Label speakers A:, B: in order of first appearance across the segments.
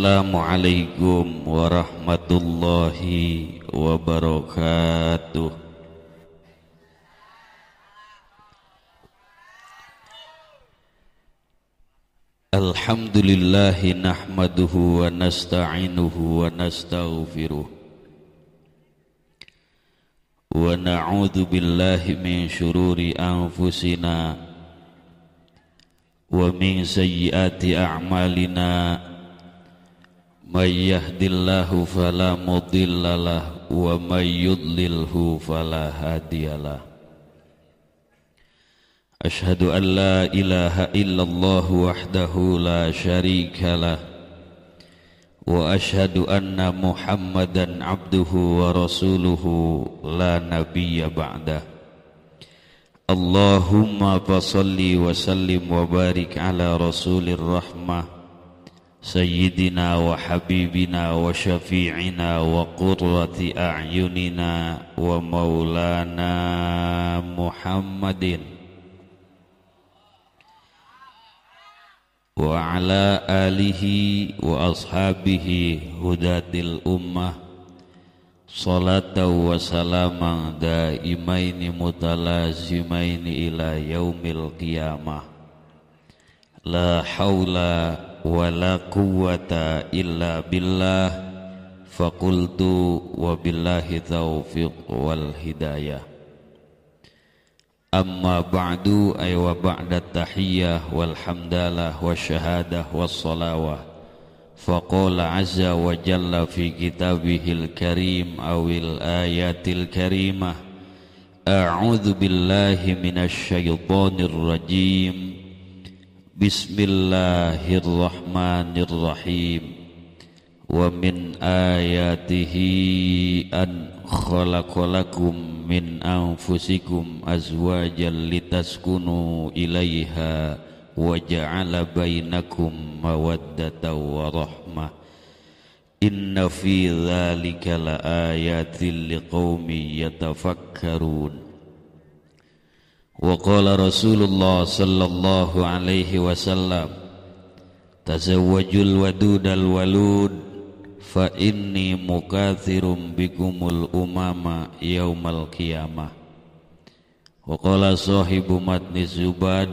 A: Assalamualaikum warahmatullahi wabarakatuh. Alhamdulillahi nahmaduhu wa nasta'inuhu wa nastaghfiruh Wa na'udhu billahi min syururi anfusina Wa min sayyiati a'malina من يهد الله فلا مضل له ومن يضلله فلا هادي له أشهد أن لا إله إلا الله وحده لا شريك له وأشهد أن محمدا عبده ورسوله لا نبي بعده اللهم فصل وسلم وبارك على رسول الرحمه سيدنا وحبيبنا وشفيعنا وقرة أعيننا ومولانا محمد وعلى آله وأصحابه هداة الأمة صلاة وسلاما دائمين متلازمين إلى يوم القيامة لا حول ولا قوة إلا بالله. فقلت وبالله توفيق والهداية. أما بعد أي وبعد التحية والحمد لله والشهادة والصلاة فقال عز وجل في كتابه الكريم أو الآيات الكريمة أعوذ بالله من الشيطان الرجيم. Bismillahirrahmanirrahim. Wa min ayatihi an khalaqalakum min anfusikum azwajan litaskunu ilaiha wa ja'ala bainakum mawaddatan wa rahmah. Inna fi dhalika la ayatin liqaumin yatafakkarun. وقال رسول الله صلى الله عليه وسلم تزوجوا الودود الولود فإني مكاثر بكم الأمم يوم القيامة وقال صاحب متن الزباد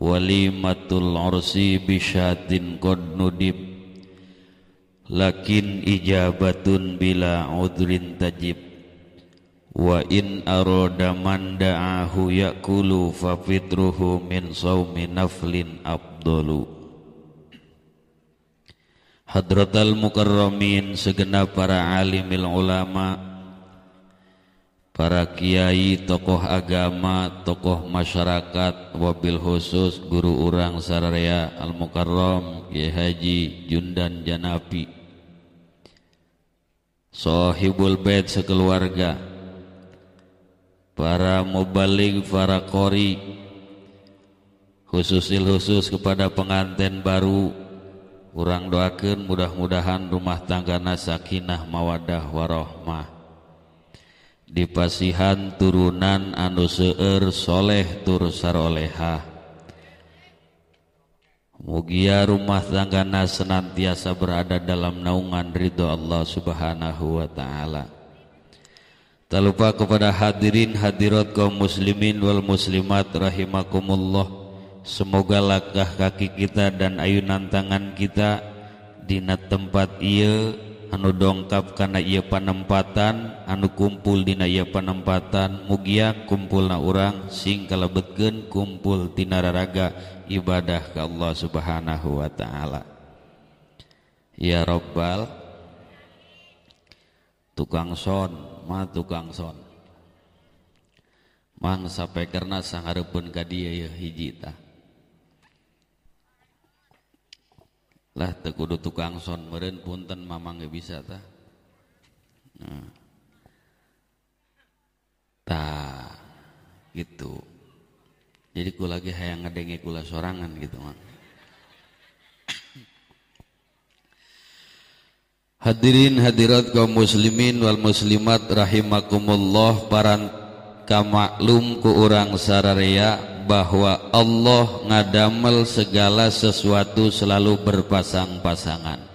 A: وليمة العرس بشات قد ندب لكن إجابة بلا عذر تجب wa in arada man da'ahu yakulu fa fitruhu min saumi naflin abdulu Hadratal mukarramin segenap para alimil ulama para kiai tokoh agama tokoh masyarakat wabil khusus guru urang sararea al mukarram Kiai Haji Jundan Janapi Sohibul bait sekeluarga para mubalik, para kori khusus khusus kepada pengantin baru. Kurang doakan mudah-mudahan rumah tanggana sakinah mawadah warohmah. Dipasihan turunan anu seueur soleh tur saroleha Mugia rumah tanggana senantiasa berada dalam naungan ridho Allah subhanahu wa ta'ala Tak lupa kepada hadirin hadirat kaum muslimin wal muslimat rahimakumullah. Semoga langkah kaki kita dan ayunan tangan kita dina tempat ia anu dongkap karena ia panempatan anu kumpul dina ia panempatan mugia kumpulna orang sing kalebetkeun kumpul tina raraga ibadah ke Allah Subhanahu wa taala. Ya Rabbal tukang son tukang son. Mang sampai karena sangarepun ka dia ya hiji ta. Lah tekudu tukang son meren punten mamang gak bisa ta. Nah. gitu. Jadi ku lagi hayang ngedenge kula sorangan gitu mang Hadirin hadirat kaum muslimin wal muslimat rahimakumullah paran kamaklum ku urang sararea bahwa Allah ngadamel segala sesuatu selalu berpasang-pasangan.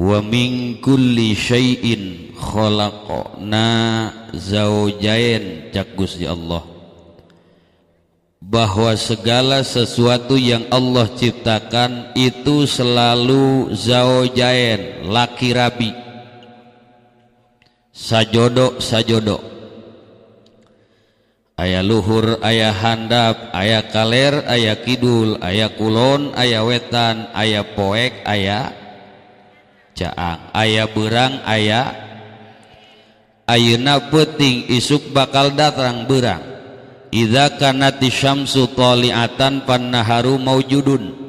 A: Wa min kulli syai'in khalaqna zaujain cak Gusti Allah bahwa segala sesuatu yang Allah ciptakan itu selalu zaujain laki rabi. Sajodo sajodo aya luhur ayah handap ayah kaler ayah kidul ayah kulon ayah wetan ayah poek ayah caang ayah berang ayah ayeuna peting isuk bakal datang berang idza kanati syamsu taliatan pannaharu maujudun.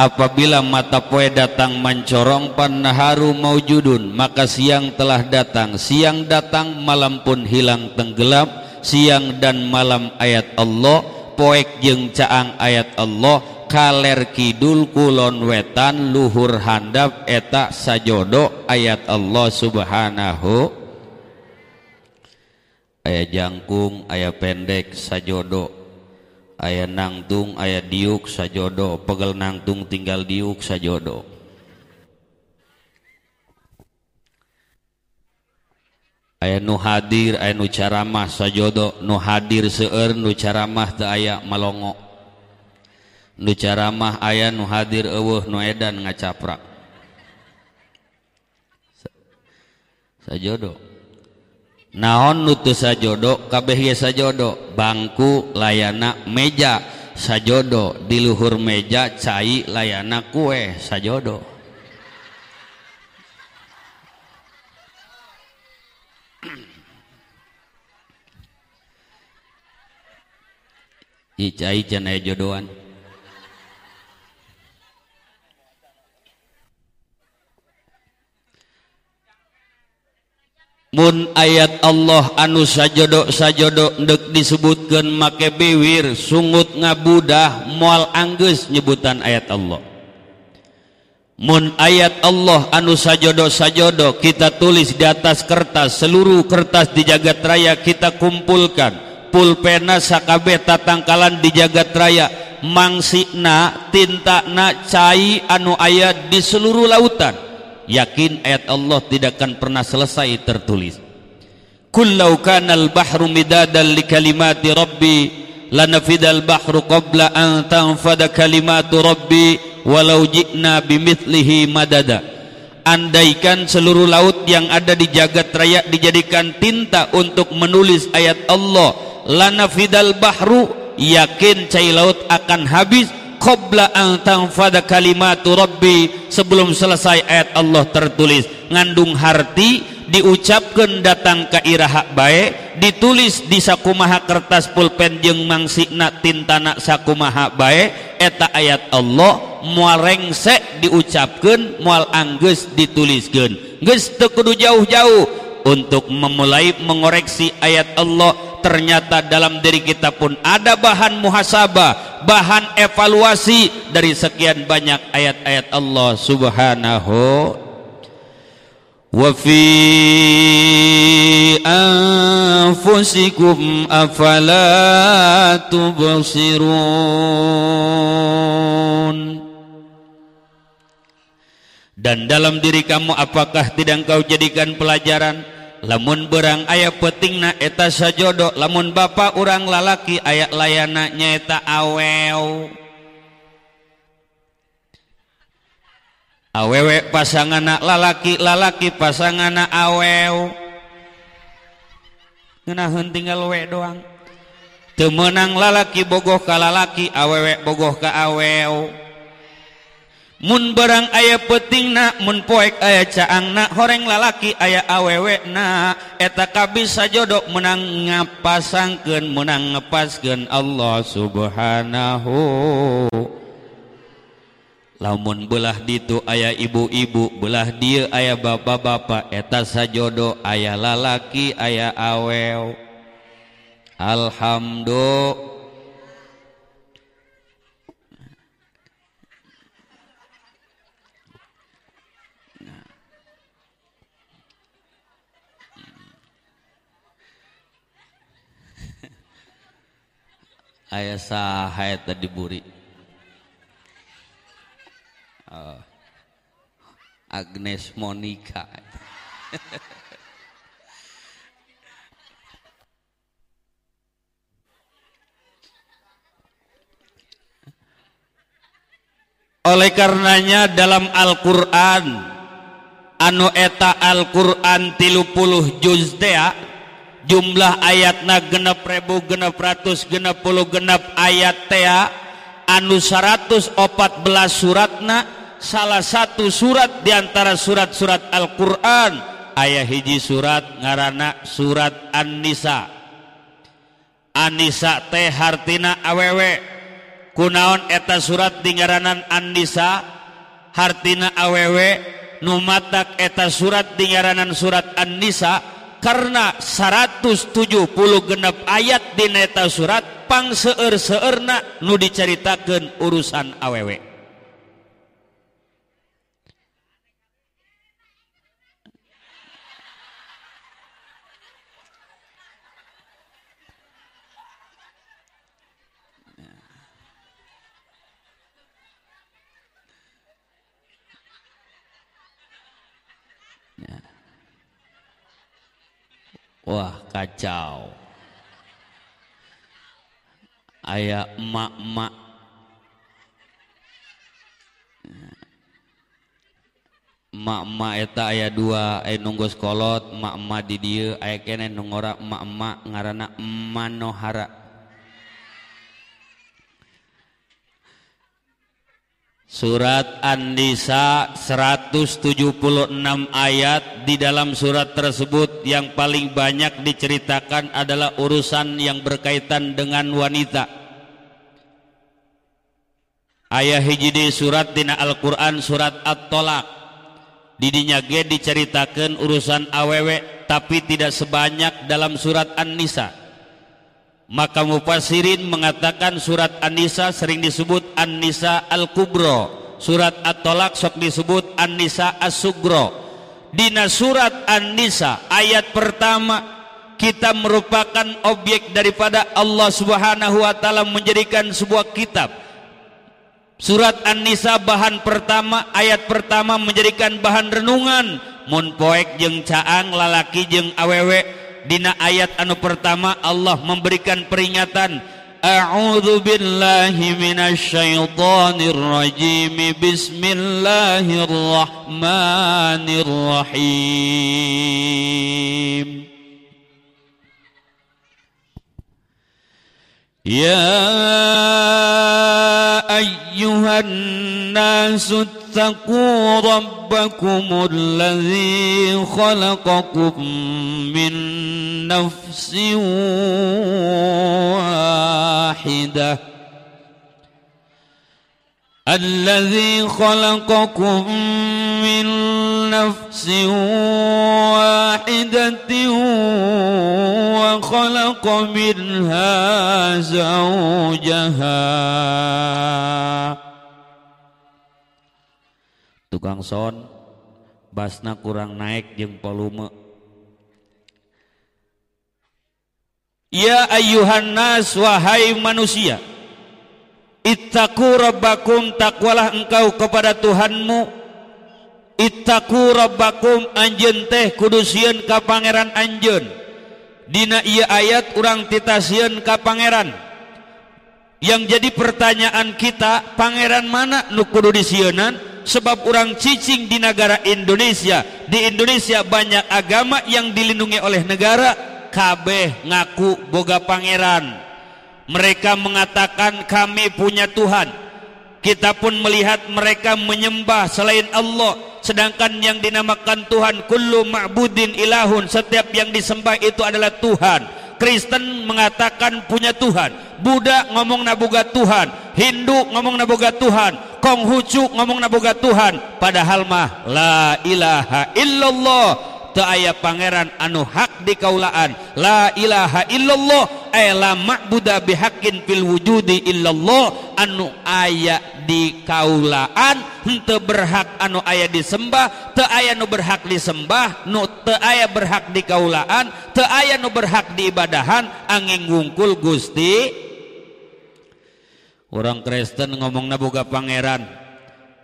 A: Apabila mata poe datang mencorong pannaharu maujudun maka siang telah datang. Siang datang malam pun hilang tenggelam. Siang dan malam ayat Allah poek jeng caang ayat Allah kaler kidul kulon wetan luhur handap eta sajodo ayat Allah subhanahu aya jangkung aya pendek sajodo. Aya nangtung aya diuk sajodo. Pegel nangtung tinggal diuk sajodo. Aya nu hadir aya nu caramah sajodo. Nu hadir seueur nu caramah teu aya malongo. Nu caramah aya nu hadir eueuh nu edan ngacaprak. Sajodo. Naon nu teu sajodo kabeh sajodo? Bangku layana meja. Sajodo di luhur meja cai layana kue. Sajodo. Icai can aya jodohan Mun ayat Allah anu sajodok sajodok dek disebutkan make biwir sungut ngabudah mual Anggus nyebutan ayat Allah. Mun ayat Allah anu sajodok sajodok kita tulis di atas kertas seluruh kertas di jagat raya kita kumpulkan. Pulpena sakabe tatangkalan di jagat raya. Mangsina tinta na cai anu ayat di seluruh lautan. Yakin ayat Allah tidak akan pernah selesai tertulis. Kullau kanal bahru midadan li kalimati rabbi lanafidal bahru qabla an tanfada kalimatu rabbi walau ji'na bimithlihi madada. Andaikan seluruh laut yang ada di jagat raya dijadikan tinta untuk menulis ayat Allah lana fidal bahru yakin cai laut akan habis qabla an tanfada kalimatu rabbi sebelum selesai ayat Allah tertulis. Ngandung harti diucapkan datang ke iraha bae ditulis di sakumaha kertas pulpen jeung mangsina tintana sakumaha bae eta ayat Allah mual rengsek diucapkan mual angges dituliskan. Geus teu kudu jauh-jauh untuk memulai mengoreksi ayat Allah. Ternyata dalam diri kita pun ada bahan muhasabah bahan evaluasi dari sekian banyak ayat-ayat Allah subhanahu wa fi anfusikum afala tubsirun. Dan dalam diri kamu apakah tidak engkau jadikan pelajaran lamun berang ayah peting na eta sajodo lamun bapak urang lalaki aya layana nyaeta awew. Awewe pasangan anak lalaki lalaki pasangan anak awew. Ngenahun tinggal we doang. Temenang lalaki bogoh ka lalaki awewe bogoh ka awew. Mun barang aya peting na mun poek aya caang na horeng lalaki aya awewe na eta kabis sajodok menang ngapasangkeun menang ngepaskeun Allah subhanahu. Lamun belah ditu aya ibu-ibu belah dia aya bapak-bapak eta sajodo aya lalaki aya awew. Alhamdulillah. Ayah saha tadi buri uh, Agnes Monica. Oleh karenanya dalam Al-Quran anu eta Al-Quran tilu puluh juz jumlah ayatna genep rebu genep ratus genep puluh genep ayat tea anu 114 suratna salah satu surat diantara surat-surat Al-Quran. Ayah hiji surat ngarana surat An-nisa. An-Nisa teh hartina awewe. Kunaon eta surat di ngaranan An-nisa? Hartina awewe. Numatak eta surat di ngaranan surat An-nisa? karena 170 ayat ayat dineta surat pang seueur seerna nu diceritakan urusan awewe Wah kacau. Ayah emak-emak. Emak-emak eta ayah dua ayah nunggu sekolot emak-emak di dia ayah kene nunggu emak-emak ngarana manohara Surat An-Nisa 176 ayat di dalam surat tersebut yang paling banyak diceritakan adalah urusan yang berkaitan dengan wanita. Ayah hiji surat dina Al-Quran surat At-Tolak. Didinya ge diceritakan urusan awewe tapi tidak sebanyak dalam surat An-Nisa. Maka mufasirin mengatakan surat An-Nisa sering disebut An-Nisa Al-Kubro. Surat At-Tolak sok disebut An-Nisa As-Sugro. Dina surat An-Nisa ayat pertama kita merupakan objek daripada Allah Subhanahu wa taala menjadikan sebuah kitab. Surat An-Nisa bahan pertama ayat pertama menjadikan bahan renungan mun poek jeung caang lalaki jeung awewe dina ayat anu pertama Allah memberikan peringatan A'udzu billahi minasyaitonir rajim Bismillahirrahmanirrahim Ya ayyuhan nasu اتقوا ربكم الذي خلقكم من نفس واحدة. الذي خلقكم نفس واحدة وخلق منها زوجها tukang son basna kurang naik jeng volume Ya ayuhan nas wahai manusia Ittaku rabbakum takwalah engkau kepada Tuhanmu Ittaku rabbakum anjen teh kudusieun ka pangeran anjeun. Dina iya ayat urang titasieun ka pangeran. Yang jadi pertanyaan kita pangeran mana nu sebab orang cicing di negara Indonesia. Di Indonesia banyak agama yang dilindungi oleh negara. Kabeh ngaku boga pangeran. Mereka mengatakan kami punya Tuhan kita pun melihat mereka menyembah selain Allah sedangkan yang dinamakan Tuhan kullu ma'budin ilahun setiap yang disembah itu adalah Tuhan. Kristen mengatakan punya Tuhan Buddha ngomong naboga Tuhan Hindu ngomong naboga Tuhan Konghucu ngomong naboga Tuhan padahal mah la ilaha illallah. Teu aya pangeran anu hak di kaulaan la ilaha illallah ay la ma'buda fil wujudi illallah anu aya di kaulaan henteu berhak anu aya disembah teu aya nu berhak disembah nu teu aya berhak di kaulaan teu aya nu berhak diibadahan angin ngungkul Gusti. Orang Kristen ngomong nabuga pangeran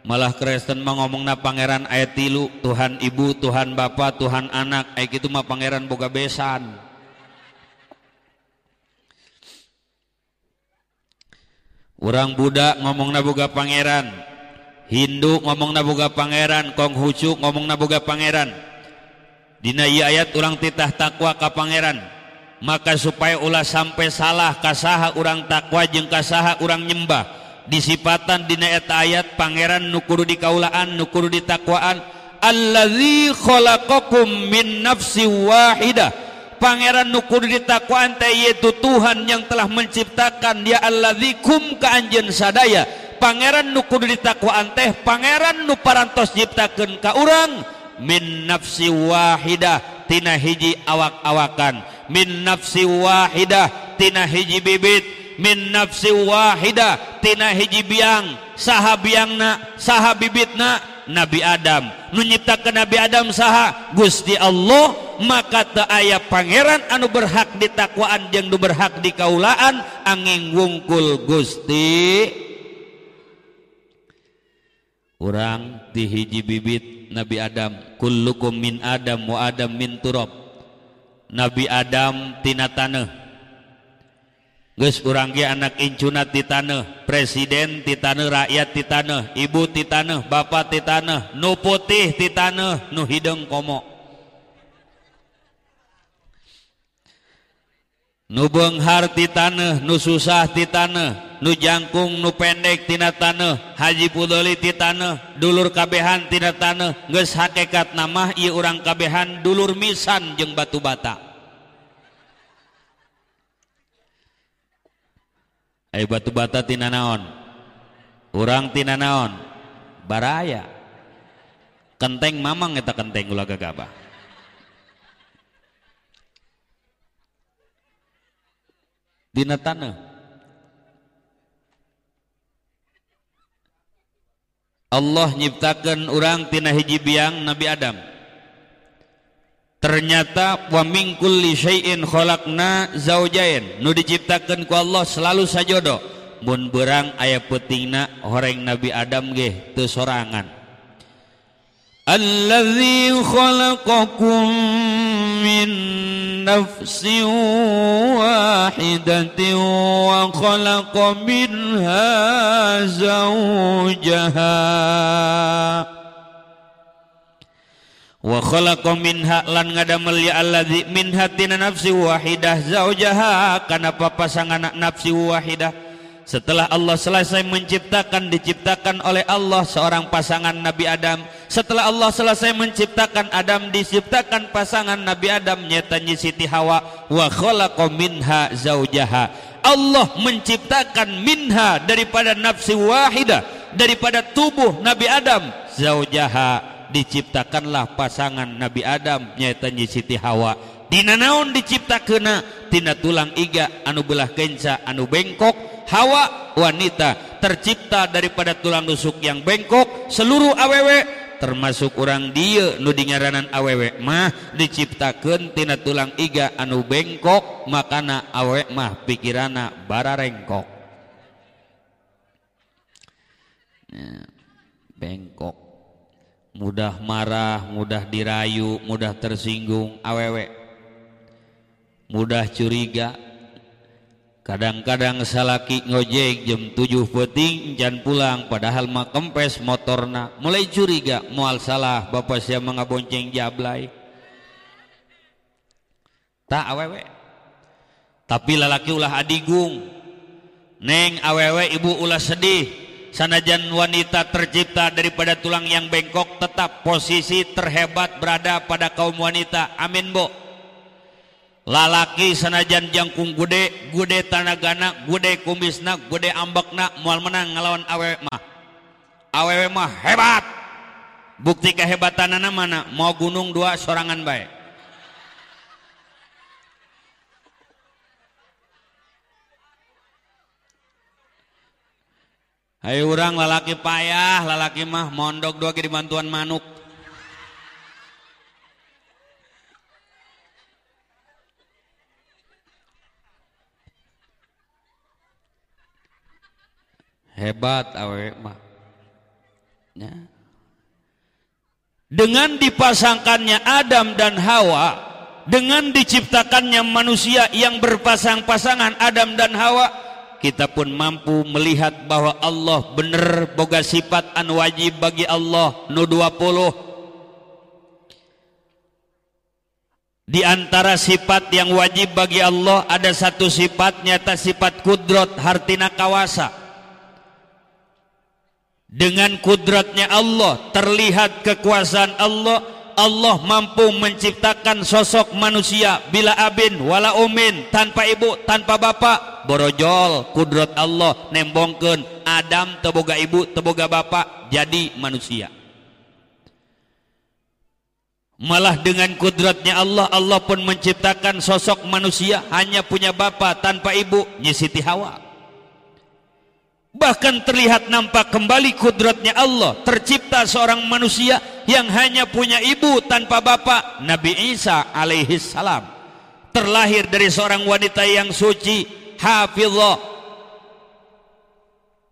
A: malah Kristen mah ngomongna pangeran ayat tilu Tuhan ibu Tuhan bapak Tuhan anak ayat itu mah pangeran boga besan orang Buddha ngomong nabuga Pangeran. Hindu ngomong nabuga Pangeran. Konghucu ngomong nabuga Pangeran. Dina ayat orang titah takwa ka Pangeran. Maka supaya ulah sampai salah kasaha orang takwa jeung kasaha orang nyembah. Disipatan dina eta ayat Pangeran nukuru di kaulaan nukuru di takwaan allazi khalaqakum min nafsi wahidah. Pangeran nukuru di takwaan teh yaitu Tuhan yang telah menciptakan. Dia allazi kum ka anjeun sadaya. Pangeran nukuru di takwaan teh pangeran nu parantos nyiptakeun ka min nafsi wahidah tina hiji awak-awakan. Min nafsi wahidah tina hiji bibit. Min nafsi wahidah tina hiji biang. Saha biangna saha bibitna Nabi Adam. Menyiptakan Nabi Adam saha? Gusti Allah maka tak ayah pangeran anu berhak ditakwaan jeung nu berhak dikaulaan angin wungkul Gusti. Orang di hiji bibit Nabi Adam. Kullukum min Adam wa Adam min turab. Nabi Adam tina tanah Geus urang ge anak incunat titaneh presiden titaneh rakyat titaneh ibu ti taneuh, bapa bapak titaneh nu putih titaneh nu hideung komo. Nu benghar titaneh nu susah titaneh nu jangkung nu pendek tina taneuh, haji pudoli titaneh dulur kabehan tina taneuh, geus hakikatna mah ieu urang kabehan dulur misan jeung batu bata. Ay batu bata tina naon? Urang tina naon? Baraya. Kenteng mamang eta kenteng ulah gagabah. Dina tanah Allah nyiptakan orang tina hiji biang Nabi Adam ternyata wa min kulli syai'in khalaqna zaujain. Nu diciptakeun ku Allah selalu sajodo. Mun berang aya peutingna horeng Nabi Adam ge teu sorangan. Allazi khalaqakum min nafsin wahidatin wa khalaqa minha zaujaha wa khalaqa minha lan ngadamel ya allazi min hatina nafsi wahidah zaujaha kana papasangan nafsi wahidah. Setelah Allah selesai menciptakan diciptakan oleh Allah seorang pasangan Nabi Adam. Setelah Allah selesai menciptakan Adam diciptakan pasangan Nabi Adam nyata Siti Hawa. Wa khalaqa minha zaujaha. Allah menciptakan minha daripada nafsi wahidah daripada tubuh Nabi Adam zaujaha diciptakanlah pasangan Nabi Adam nyata Siti Hawa. Dina naon diciptakeuna? Tina tulang iga anu belah kenca anu bengkok. Hawa wanita tercipta daripada tulang rusuk yang bengkok. Seluruh awewe termasuk orang dia nu dingaranan awewe mah diciptakeun tina tulang iga anu bengkok. Makana awewe mah pikirana bararengkok ya, bengkok mudah marah mudah dirayu mudah tersinggung awewe. Mudah curiga. Kadang-kadang salaki ngojek jam 7 peting jangan pulang padahal mah kempes motorna. Mulai curiga mual salah bapak saya mengabonceng jablay. Tak awewe. Tapi lalaki ulah adigung. Neng awewe ibu ulah sedih sanajan wanita tercipta daripada tulang yang bengkok tetap posisi terhebat berada pada kaum wanita. Amin bo. Lalaki sanajan jangkung gude gude tanagana gude kumisna gude ambakna mual menang ngelawan awewe mah. Awewe mah hebat. Bukti kehebatan mana? Mau gunung dua sorangan baik Hai orang lalaki payah, lalaki mah mondok dua kiri bantuan manuk. hebat awe mah ya. dengan dipasangkannya Adam dan Hawa dengan diciptakannya manusia yang berpasang-pasangan Adam dan Hawa kita pun mampu melihat bahwa Allah benar boga sifat an wajib bagi Allah nu 20 Di antara sifat yang wajib bagi Allah ada satu sifat nyata sifat kudrat hartina kawasa. Dengan kudratnya Allah terlihat kekuasaan Allah. Allah mampu menciptakan sosok manusia bila abin wala umin tanpa ibu tanpa bapak borojol kudrat Allah nembongken Adam teboga ibu teboga bapak jadi manusia. Malah dengan kudratnya Allah Allah pun menciptakan sosok manusia. Hanya punya bapa tanpa ibu Siti Hawa Bahkan terlihat nampak kembali kudratnya Allah Tercipta seorang manusia yang hanya punya ibu tanpa bapa Nabi Isa alaihi salam Terlahir dari seorang wanita yang suci Hafizah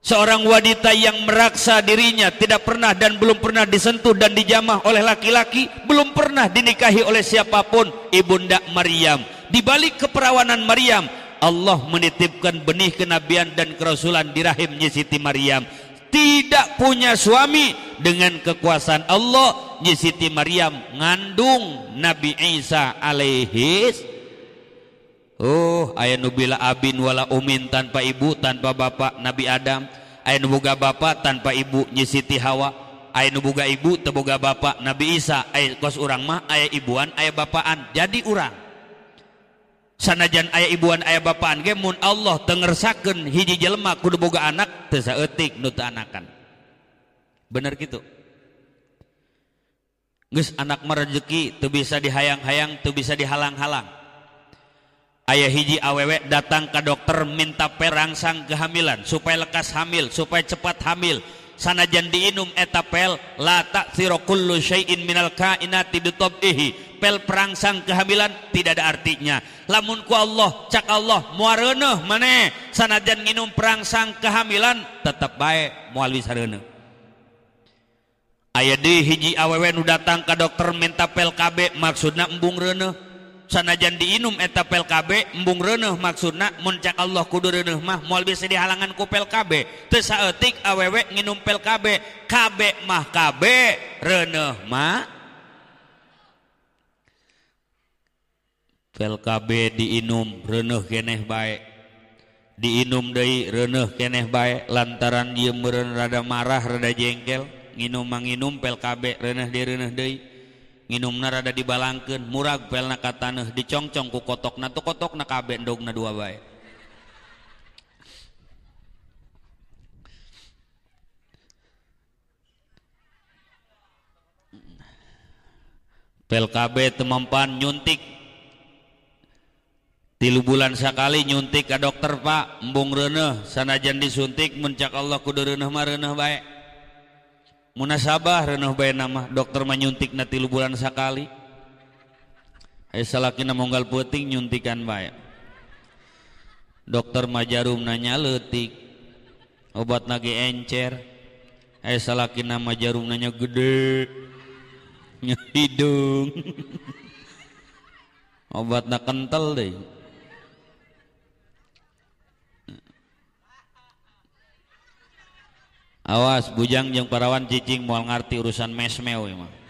A: Seorang wanita yang meraksa dirinya tidak pernah dan belum pernah disentuh dan dijamah oleh laki-laki, belum pernah dinikahi oleh siapa pun, Ibunda Maryam. Di balik keperawanan Maryam, Allah menitipkan benih kenabian dan kerasulan di rahimnya Siti Maryam. Tidak punya suami dengan kekuasaan Allah, Siti Maryam ngandung Nabi Isa alaihi Oh, ayah nubila abin wala umin tanpa ibu, tanpa bapak Nabi Adam. Ayah nubuga bapak tanpa ibu Siti Hawa. Ayah nubuga ibu teboga bapak Nabi Isa. Ayah kos orang mah ayah ibuan, ayah bapaan. Jadi orang. Sanajan ayah ibuan ayah bapaan ge mun Allah tengersakeun hiji jelema kudu boga anak teu saeutik nu anakan. Bener gitu. Geus anak merejeki teu bisa dihayang-hayang, teu bisa dihalang-halang Ayah hiji awewek datang ke dokter minta perangsang kehamilan supaya lekas hamil, supaya cepat hamil. sanajan diinum etapel ta'thiru kullu syai'in minal kainati bitabihi pel perangsang kehamilan tidak ada artinya. Lamun ku Allah cak Allah muareuneuh maneh. Sanajan nginum perangsang kehamilan tetap baik moal wisareuneuh aya deui hiji awewe nu datang ka dokter minta pel KB maksudna embung reuneuh sanajan diinum eta PLKB embung reneh maksudna muncak Allah kudu reneh mah moal bisa dihalangan ku PLKB teu saeutik awewe nginum PLKB KB mah KB reneh mah. PLKB diinum reneh keneh bae. Diinum deui reneh keneh bae. Lantaran ieu meureun rada marah rada jengkel nginum manginum PLKB reneh di reneh deui. Nginumna rada dibalangkeun murag pelna ka taneuh dicongcong ku kotokna tu kotokna kabeh endogna dua bae. Pel KB temampan nyuntik. Tilu bulan sekali nyuntik ke dokter pak. Embung reneh sanajan disuntik mencak Allah kudu reneh mah reneh baik munasabah renah bae nama dokter menyuntik na tilu bulan sekali Ayo salakina monggal puting nyuntikan bae. Dokter majarum nanya letik obat nage encer. Ayo salakina majarum nanya gede hidung obat na kental deh awas bujang jeung parawan cicing mau ngarti urusan mesmeu imah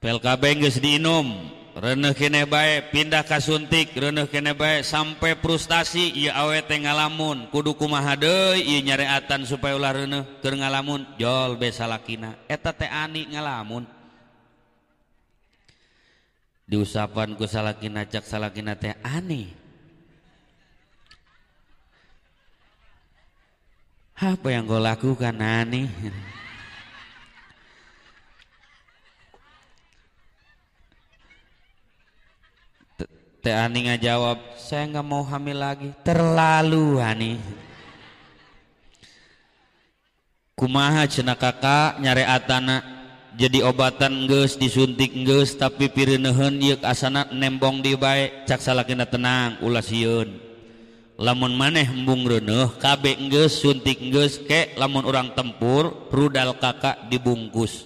A: PLKB geus diinum reneuh kene bae pindah ka suntik reneuh kene bae sampai frustasi ieu awe teh ngalamun. Kudu kumaha deui ieu nyareatan supaya ulah reneuh keur ngalamun. Jol be salakina eta teh ani ngalamun. Diusapan ku salakina cak salakina teh ani. Apa yang kau lakukan Nani? Teh Ani jawab, saya nggak mau hamil lagi. Terlalu Ani. Kumaha cina kakak nyari atana jadi obatan geus disuntik geus tapi pireuneuheun ieu asana nembong di bae cak salakina tenang lamun maneh embung reuneuh kabeh geus suntik geus ke lamun orang tempur rudal kakak dibungkus.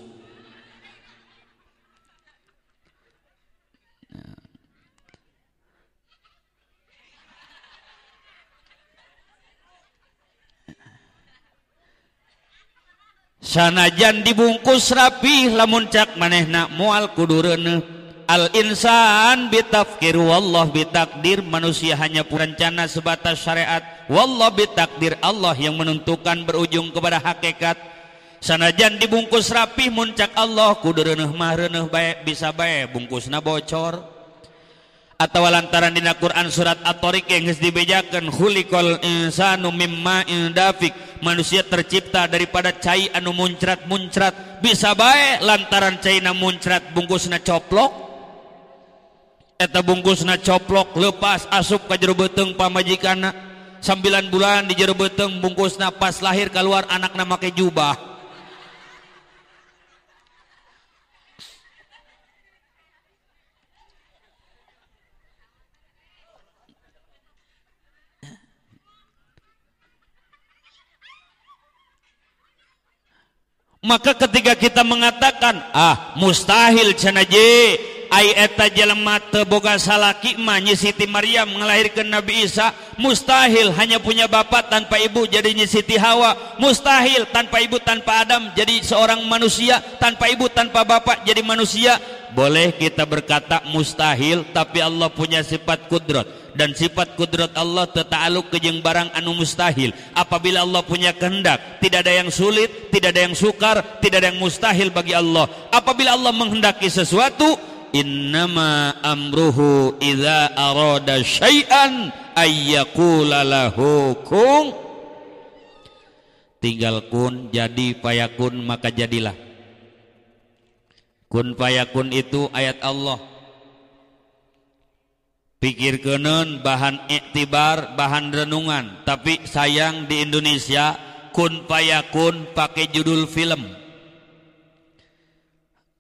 A: Sanajan dibungkus rapi lamun cak manehna mual kudureuneuh al insan bitafkir wallah bitakdir manusia hanya perencana sebatas syariat. Wallah bitakdir Allah yang menentukan berujung kepada hakikat. Sanajan dibungkus rapi muncak Allah kudureuneuh mah reuneuh bae bisa bae bungkusna bocor. Atau lantaran dina Quran surat At-Tariq yang geus dibejakeun khuliqal insanu mimma indafik. Manusia tercipta daripada cai anu muncrat-muncrat. Bisa bae lantaran caina muncrat bungkusna coplok eta bungkusna coplok lepas asup ka jero beuteung pamajikanna. 9 bulan di jero beuteung bungkusna pas lahir keluar anakna make jubah. Maka ketika kita mengatakan ah mustahil canaje eta jelema teu boga salaki mah Siti Maryam ngelahirkan Nabi Isa mustahil hanya punya bapak tanpa ibu jadi Siti Hawa. Mustahil tanpa ibu tanpa Adam jadi seorang manusia tanpa ibu tanpa bapak jadi manusia. Boleh kita berkata mustahil tapi Allah punya sifat kudrat. Dan sifat kudrat Allah teta'aluk ke jeng barang anu mustahil. Apabila Allah punya kehendak tidak ada yang sulit tidak ada yang sukar tidak ada yang mustahil bagi Allah. Apabila Allah menghendaki sesuatu innama amruhu idza arada syai'an ayyakula lahu kun. Tinggal kun jadi payakun maka jadilah. Kun payakun itu ayat Allah. Pikir kenen bahan iktibar bahan renungan. Tapi sayang di Indonesia kun payakun pakai judul film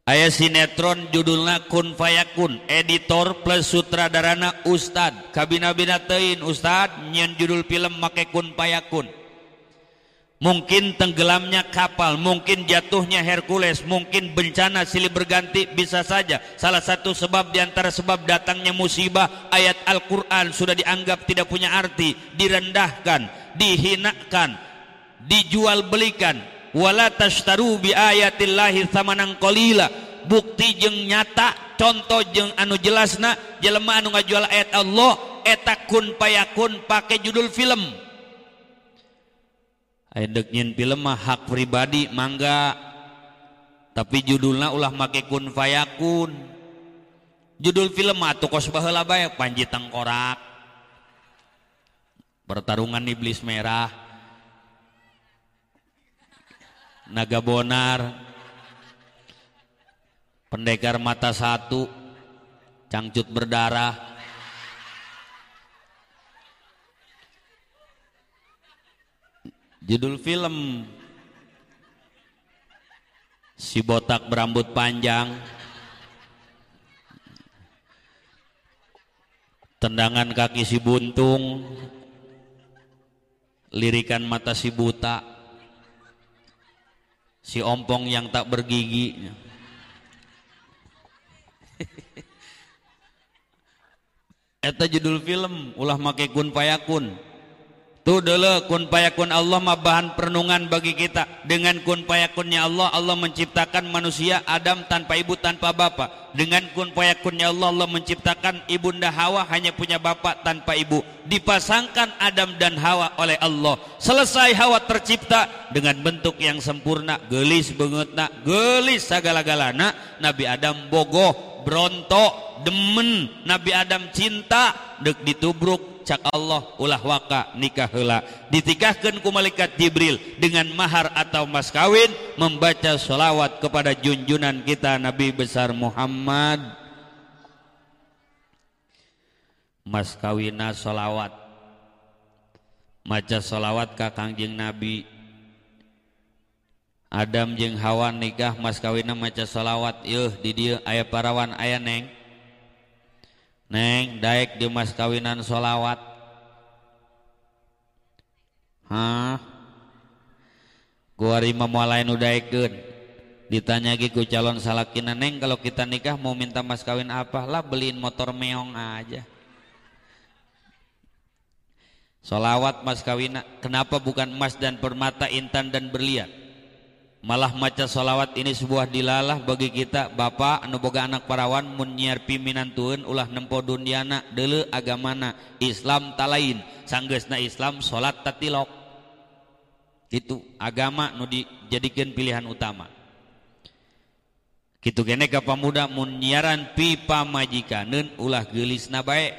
A: ayat sinetron judulnya kun payakun editor plus sutradarana ustad kabina binatein ustad nyen judul film pakai kun payakun mungkin tenggelamnya kapal, mungkin jatuhnya Hercules, mungkin bencana silih berganti bisa saja. Salah satu sebab di antara sebab datangnya musibah ayat Al-Quran sudah dianggap tidak punya arti, direndahkan, dihinakan, dijual belikan. Wala tashtaru bi ayatillahi thamanan qalila. Bukti jeng nyata, contoh jeng anu jelasna, jelema anu ngajual ayat Allah, etakun payakun pakai judul film. Aidek nyin film mah hak pribadi mangga tapi judulnya ulah make kun fayakun. Judul film mah tuh baheula bae panji tengkorak. Pertarungan iblis merah naga bonar pendekar mata satu. Cangcut berdarah. Judul film. Si botak berambut panjang. Tendangan kaki si buntung. Lirikan mata si buta Si ompong yang tak bergigi. Eta judul film ulah make kun payakun Tuh dulu kun payakun Allah mah bahan perenungan bagi kita. Dengan kun payakunnya Allah, Allah menciptakan manusia Adam tanpa ibu tanpa bapak. Dengan kun payakunnya Allah, Allah menciptakan ibunda Hawa hanya punya bapak tanpa ibu. Dipasangkan Adam dan Hawa oleh Allah. Selesai Hawa tercipta dengan bentuk yang sempurna, gelis nak, gelis segala-galana. Nabi Adam bogoh, brontok, demen. Nabi Adam cinta, dek ditubruk cak Allah ulah waka nikah hela. Ditikahkan ku malaikat Jibril dengan mahar atau mas kawin membaca solawat kepada junjunan kita Nabi besar Muhammad. Mas kawina solawat maca solawat ka kangjeng Nabi. Adam jeung Hawa nikah mas kawinna maca sholawat. Yuh di dia ayah parawan ayah neng neng daek di mas kawinan sholawat hah? Gua rima lain udah ikut. Ditanya ku calon salakina neng kalau kita nikah mau minta mas kawin apa? Lah beliin motor meong aja. Solawat mas kawina Kenapa bukan emas dan permata intan dan berlian Malah maca solawat ini sebuah dilalah bagi kita. Bapak anu boga anak parawan mun nyiar piminantun ulah nempo dulu agamana. Islam talain sanggesna Islam salat tatilok itu agama nu dijadikan pilihan utama. Gitu gene ka pamuda mun nyiaran pipa majikaneun ulah geulisna bae.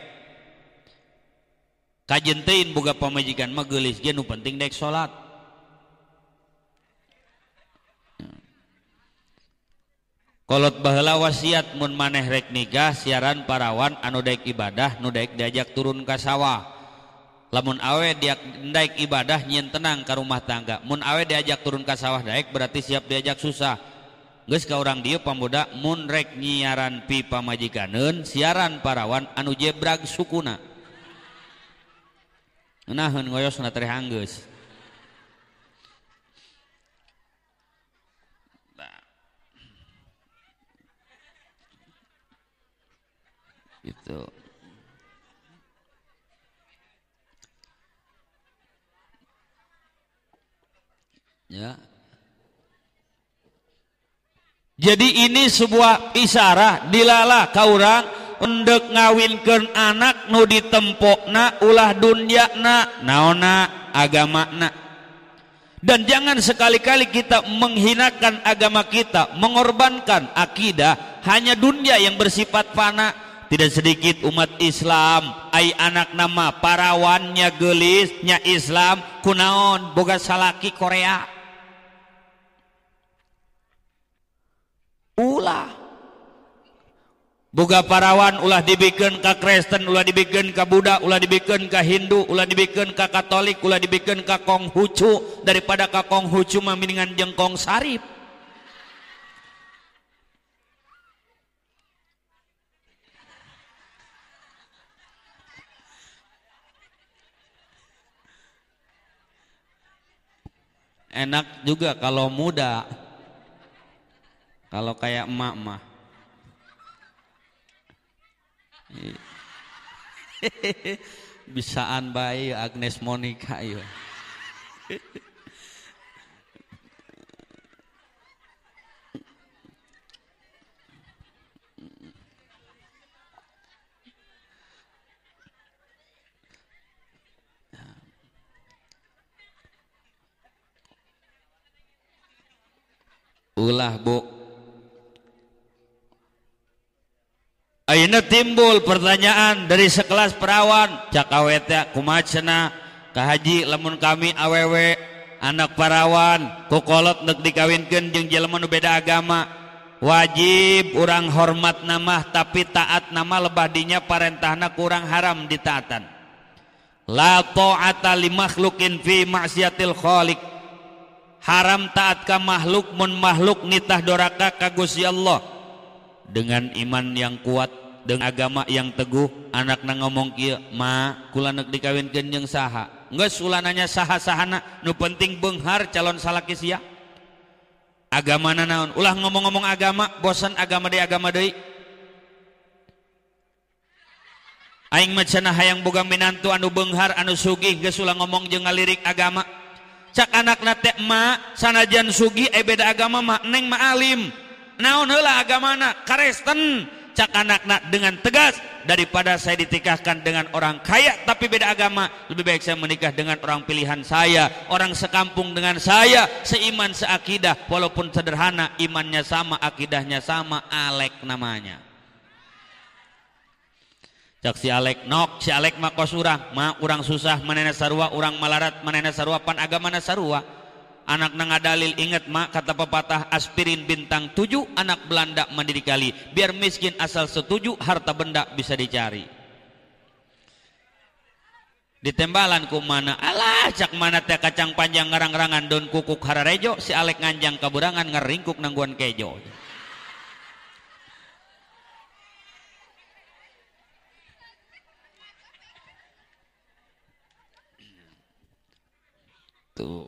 A: Kajentein boga pamajikan mah geulis ge nu penting dek salat kolot baheula wasiat mun maneh rek nikah siaran parawan anu daek ibadah nu daek diajak turun ka sawah. Lamun awe dia daek ibadah nyen tenang ka rumah tangga. Mun awe diajak turun ka sawah daek berarti siap diajak susah. Geus ka urang dieu pamuda mun rek nyiaran pi pamajikaneun siaran parawan anu jebrag sukuna. Nahan ngoyos na tere hanggeus. Itu. Ya. Jadi ini sebuah isyarat dilala kaurang undek ngawinkan anak nu ditempokna ulah dunyana naona agamakna dan jangan sekali-kali kita menghinakan agama kita mengorbankan akidah hanya dunia yang bersifat fana tidak sedikit umat Islam ai anak nama parawannya gelisnya Islam kunaon boga salaki Korea. Ulah. Boga parawan ulah dibikin ka Kristen, ulah dibikin ka Buddha, ulah dibikin ka Hindu, ulah dibikin ka Katolik, ulah dibikin ka Konghucu. Daripada ka Konghucu maminingan jengkong sarip. Enak juga kalau muda. Kalau kayak emak mah bisaan bayi Agnes Monica ya ulah bu. Aina timbul pertanyaan dari sekelas perawan cak awetnya kumacena kahaji lamun kami awewe anak perawan kukolot nek dikawinkan jeung jelema nu beda agama. Wajib orang hormat nama tapi taat nama lebah dinya parentahna kurang haram ditaatan. La ta'ata li makhlukin fi maksiatil khaliq haram taat ka makhluk mun makhluk nitah doraka ka Gusti Allah. Dengan iman yang kuat dengan agama yang teguh anak na ngomong kia ma kula nek dikawinkeun jeung saha? Geus ulananya saha sahana nu penting benghar calon salaki sia? Agama naon? Ulah ngomong-ngomong agama bosan agama deui agama deui. Aing macana hayang boga minantu anu benghar anu sugih geus ulah ngomong jeung ngalirik agama cak anak nate ma sanajan sugih eh beda agama ma neng ma alim. Naon heula agamana? Karesten. Cak anakna dengan tegas daripada saya ditikahkan dengan orang kaya tapi beda agama lebih baik saya menikah dengan orang pilihan saya orang sekampung dengan saya seiman seakidah walaupun sederhana imannya sama akidahnya sama Alek namanya cak si Alek nok si Alek mah kos urang. Mah urang susah manena sarua urang malarat manena sarua pan agama sarua. Anak nang dalil ingat mak kata pepatah aspirin bintang tujuh anak Belanda mandiri kali biar miskin asal setuju harta benda bisa dicari. Ditembalan ku mana? Alah cak mana teh kacang panjang ngarang-rangan don kukuk hararejo. Si alek nganjang kaburangan ngeringkuk nangguan kejo tuh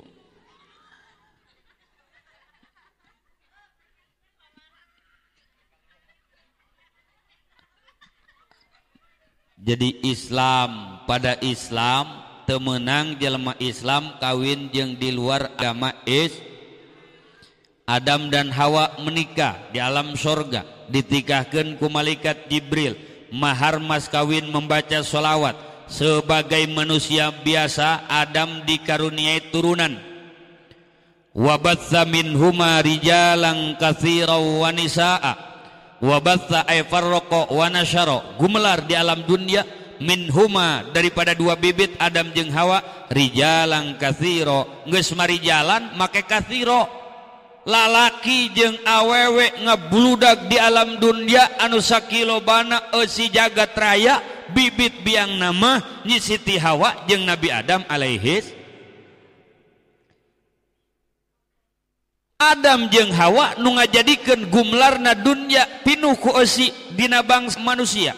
A: jadi Islam pada Islam temenang jelema Islam kawin yang di luar agama is. Adam dan Hawa menikah di alam sorga ditikahkan ku malaikat Jibril. Mahar mas kawin membaca solawat sebagai manusia biasa Adam dikaruniai turunan. Wabatsa minhuma rijalan katsira wa nisaa. Wabatha ay farraqa wa nasyara gumelar di alam dunia min huma daripada dua bibit Adam jeung Hawa rijalang kathiro. Geus jalan make kathiro lalaki jeung awewe ngebludak di alam dunia anusakilobana eusi jagat raya bibit biang nama nyisiti hawa jeung Nabi Adam alaihis Adam jeung hawa nu ngajadikeun gumlarna dunya pinuh ku eusi dina bangsa manusia.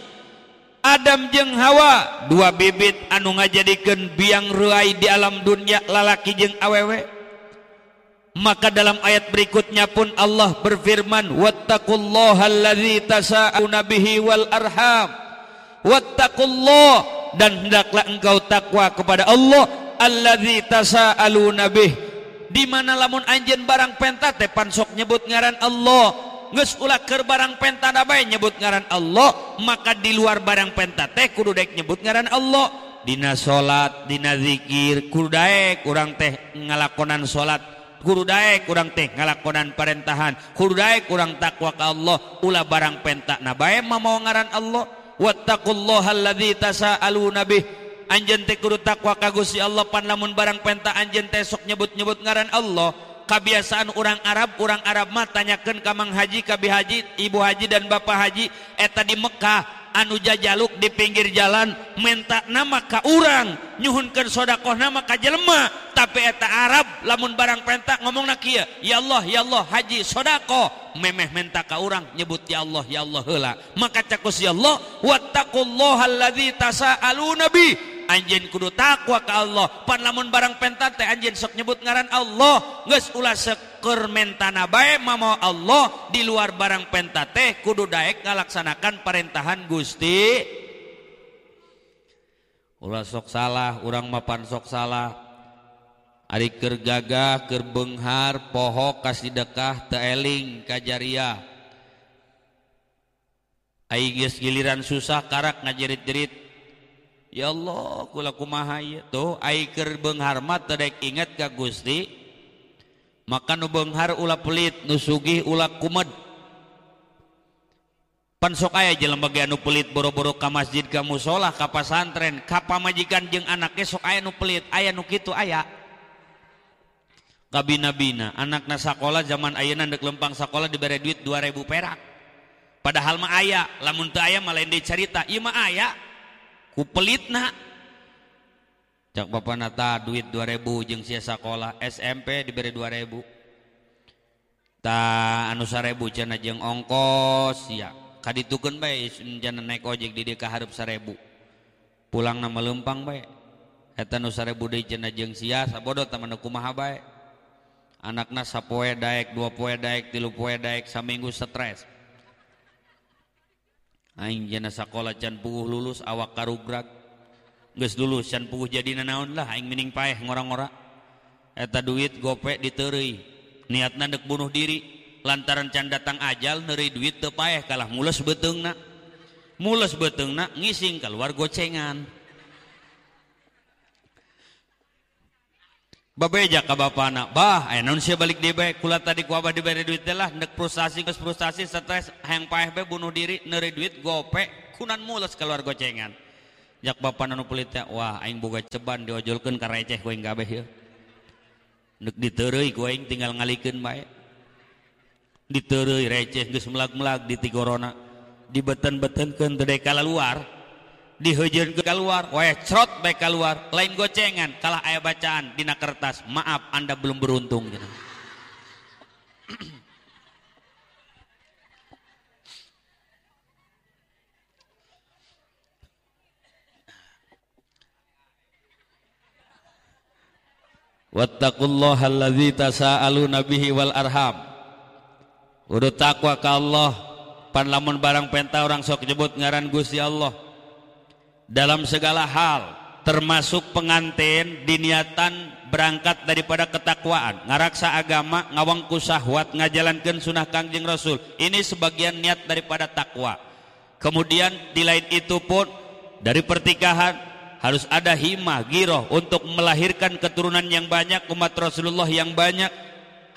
A: Adam jeung Hawa dua bibit anu ngajadikeun biang ruai di alam dunia lalaki jeung awewe. Maka dalam ayat berikutnya pun Allah berfirman wattaqullaha allazi tasaaluna bihi wal arham. Wattaqullah dan hendaklah engkau takwa kepada Allah allazi tasaaluna bihi di mana lamun anjen barang penta teh pansok nyebut ngaran Allah. Ulah ker barang penta bae nyebut ngaran Allah. Maka di luar barang penta teh kudu daek nyebut ngaran Allah. Dina salat dina zikir kudu daek teh ngalakonan salat guru Daek kurang teh ngalakonan perintahan guru Daek kurang takwa ka Allah. Ulah barang pentak na bae mah mau ngaran Allah. Wattaqullaha alladzi tasaaluna bih. Anjeun teh kudu takwa ka Gusti Allah pan lamun barang pentak anjeun teh sok nyebut-nyebut ngaran Allah kebiasaan orang Arab orang Arab mah tanyakeun ka Mang Haji ka Haji Ibu Haji dan Bapak Haji eta di Mekah anu jajaluk di pinggir jalan minta nama ka urang nyuhunkeun shodaqoh nama ka jelema. Tapi eta Arab lamun barang penta ngomong kieu ya Allah ya Allah haji sedekah memeh minta ka urang nyebut ya Allah ya Allah heula. Maka cakus ya Allah wattaqullaha alladzi tasa'aluna bi. Anjin kudu takwa ke Allah. Pan lamun barang pentat teh anjin sok nyebut ngaran Allah. Geus ulah seker mentana bae mama Allah di luar barang pentat teh kudu daek ngalaksanakan perintahan Gusti. Ulah sok salah urang mapan sok salah. Ari keur gagah keur beunghar poho kasih dekah teu eling kajaria ai giliran susah karak ngajerit-jerit ya Allah kula kumaha tuh ai keur beunghar mah teu inget ka Gusti. Maka nu beunghar ulah pelit nu sugih ulah kumed. Pan sok aya jelema ge anu pelit boro-boro ka masjid ka musola ka pasantren ka pamajikan jeung anaknya sok aya nu pelit aya nu kitu aya. Kabina-bina anakna sakola zaman ayeuna dek lempang sakola dibere duit 2000 perak. Padahal mah aya lamun teu aya mah lain dicarita ieu mah aya ku pelitna cak bapak nata duit 2000 jeng sia sekolah SMP diberi 2000 ta anu 1000 cenah jeng ongkos ya. Kaditukeun bae jangan naik ojek di dia hareup 1000 pulang nama lempang bae. Eta nu 1000 deui cenah jeung sia sabodo taman kumaha bae. Anakna sapoe daek dua poe daek tilu poe daek saminggu stres aing jana sakola can puguh lulus awak karugrag geus lulus can puguh jadi nanaon lah aing mining paeh ngora-ngora. Eta duit gope diteureuy. Niatna dek bunuh diri. Lantaran can datang ajal neuri duit teu paeh kalah mules beteungna. Mules beteungna ngising keluar gocengan babeja ka bapana. Bah aya naon sia balik di bae. Kula tadi ku abah diberi duit lah. Nek frustasi geus frustasi stres hayang paeh bae bunuh diri neuri duit gope kunan mules keluar gocengan. Jak bapana nu pelit wah aing boga ceban diojolkeun ka receh ku aing kabeh ieu nek diteureuy ku aing tinggal ngalikeun bae. Diteureuy receh geus melag-melag di tigorona. Dibeten-betenkeun teu deui luar dihujan ke keluar wae crot baik keluar lain gocengan kalah ayat bacaan dina kertas maaf anda belum beruntung gitu. Wattaqullaha allazi tasaaluna bihi wal arham. Udah takwa ke Allah pan lamun barang penta orang sok nyebut ngaran Gusti Allah dalam segala hal termasuk pengantin diniatan berangkat daripada ketakwaan ngaraksa agama ngawangku sahwat ngajalankan sunnah kangjeng rasul. Ini sebagian niat daripada takwa. Kemudian di lain itu pun dari pertikahan harus ada himah giroh untuk melahirkan keturunan yang banyak umat Rasulullah yang banyak.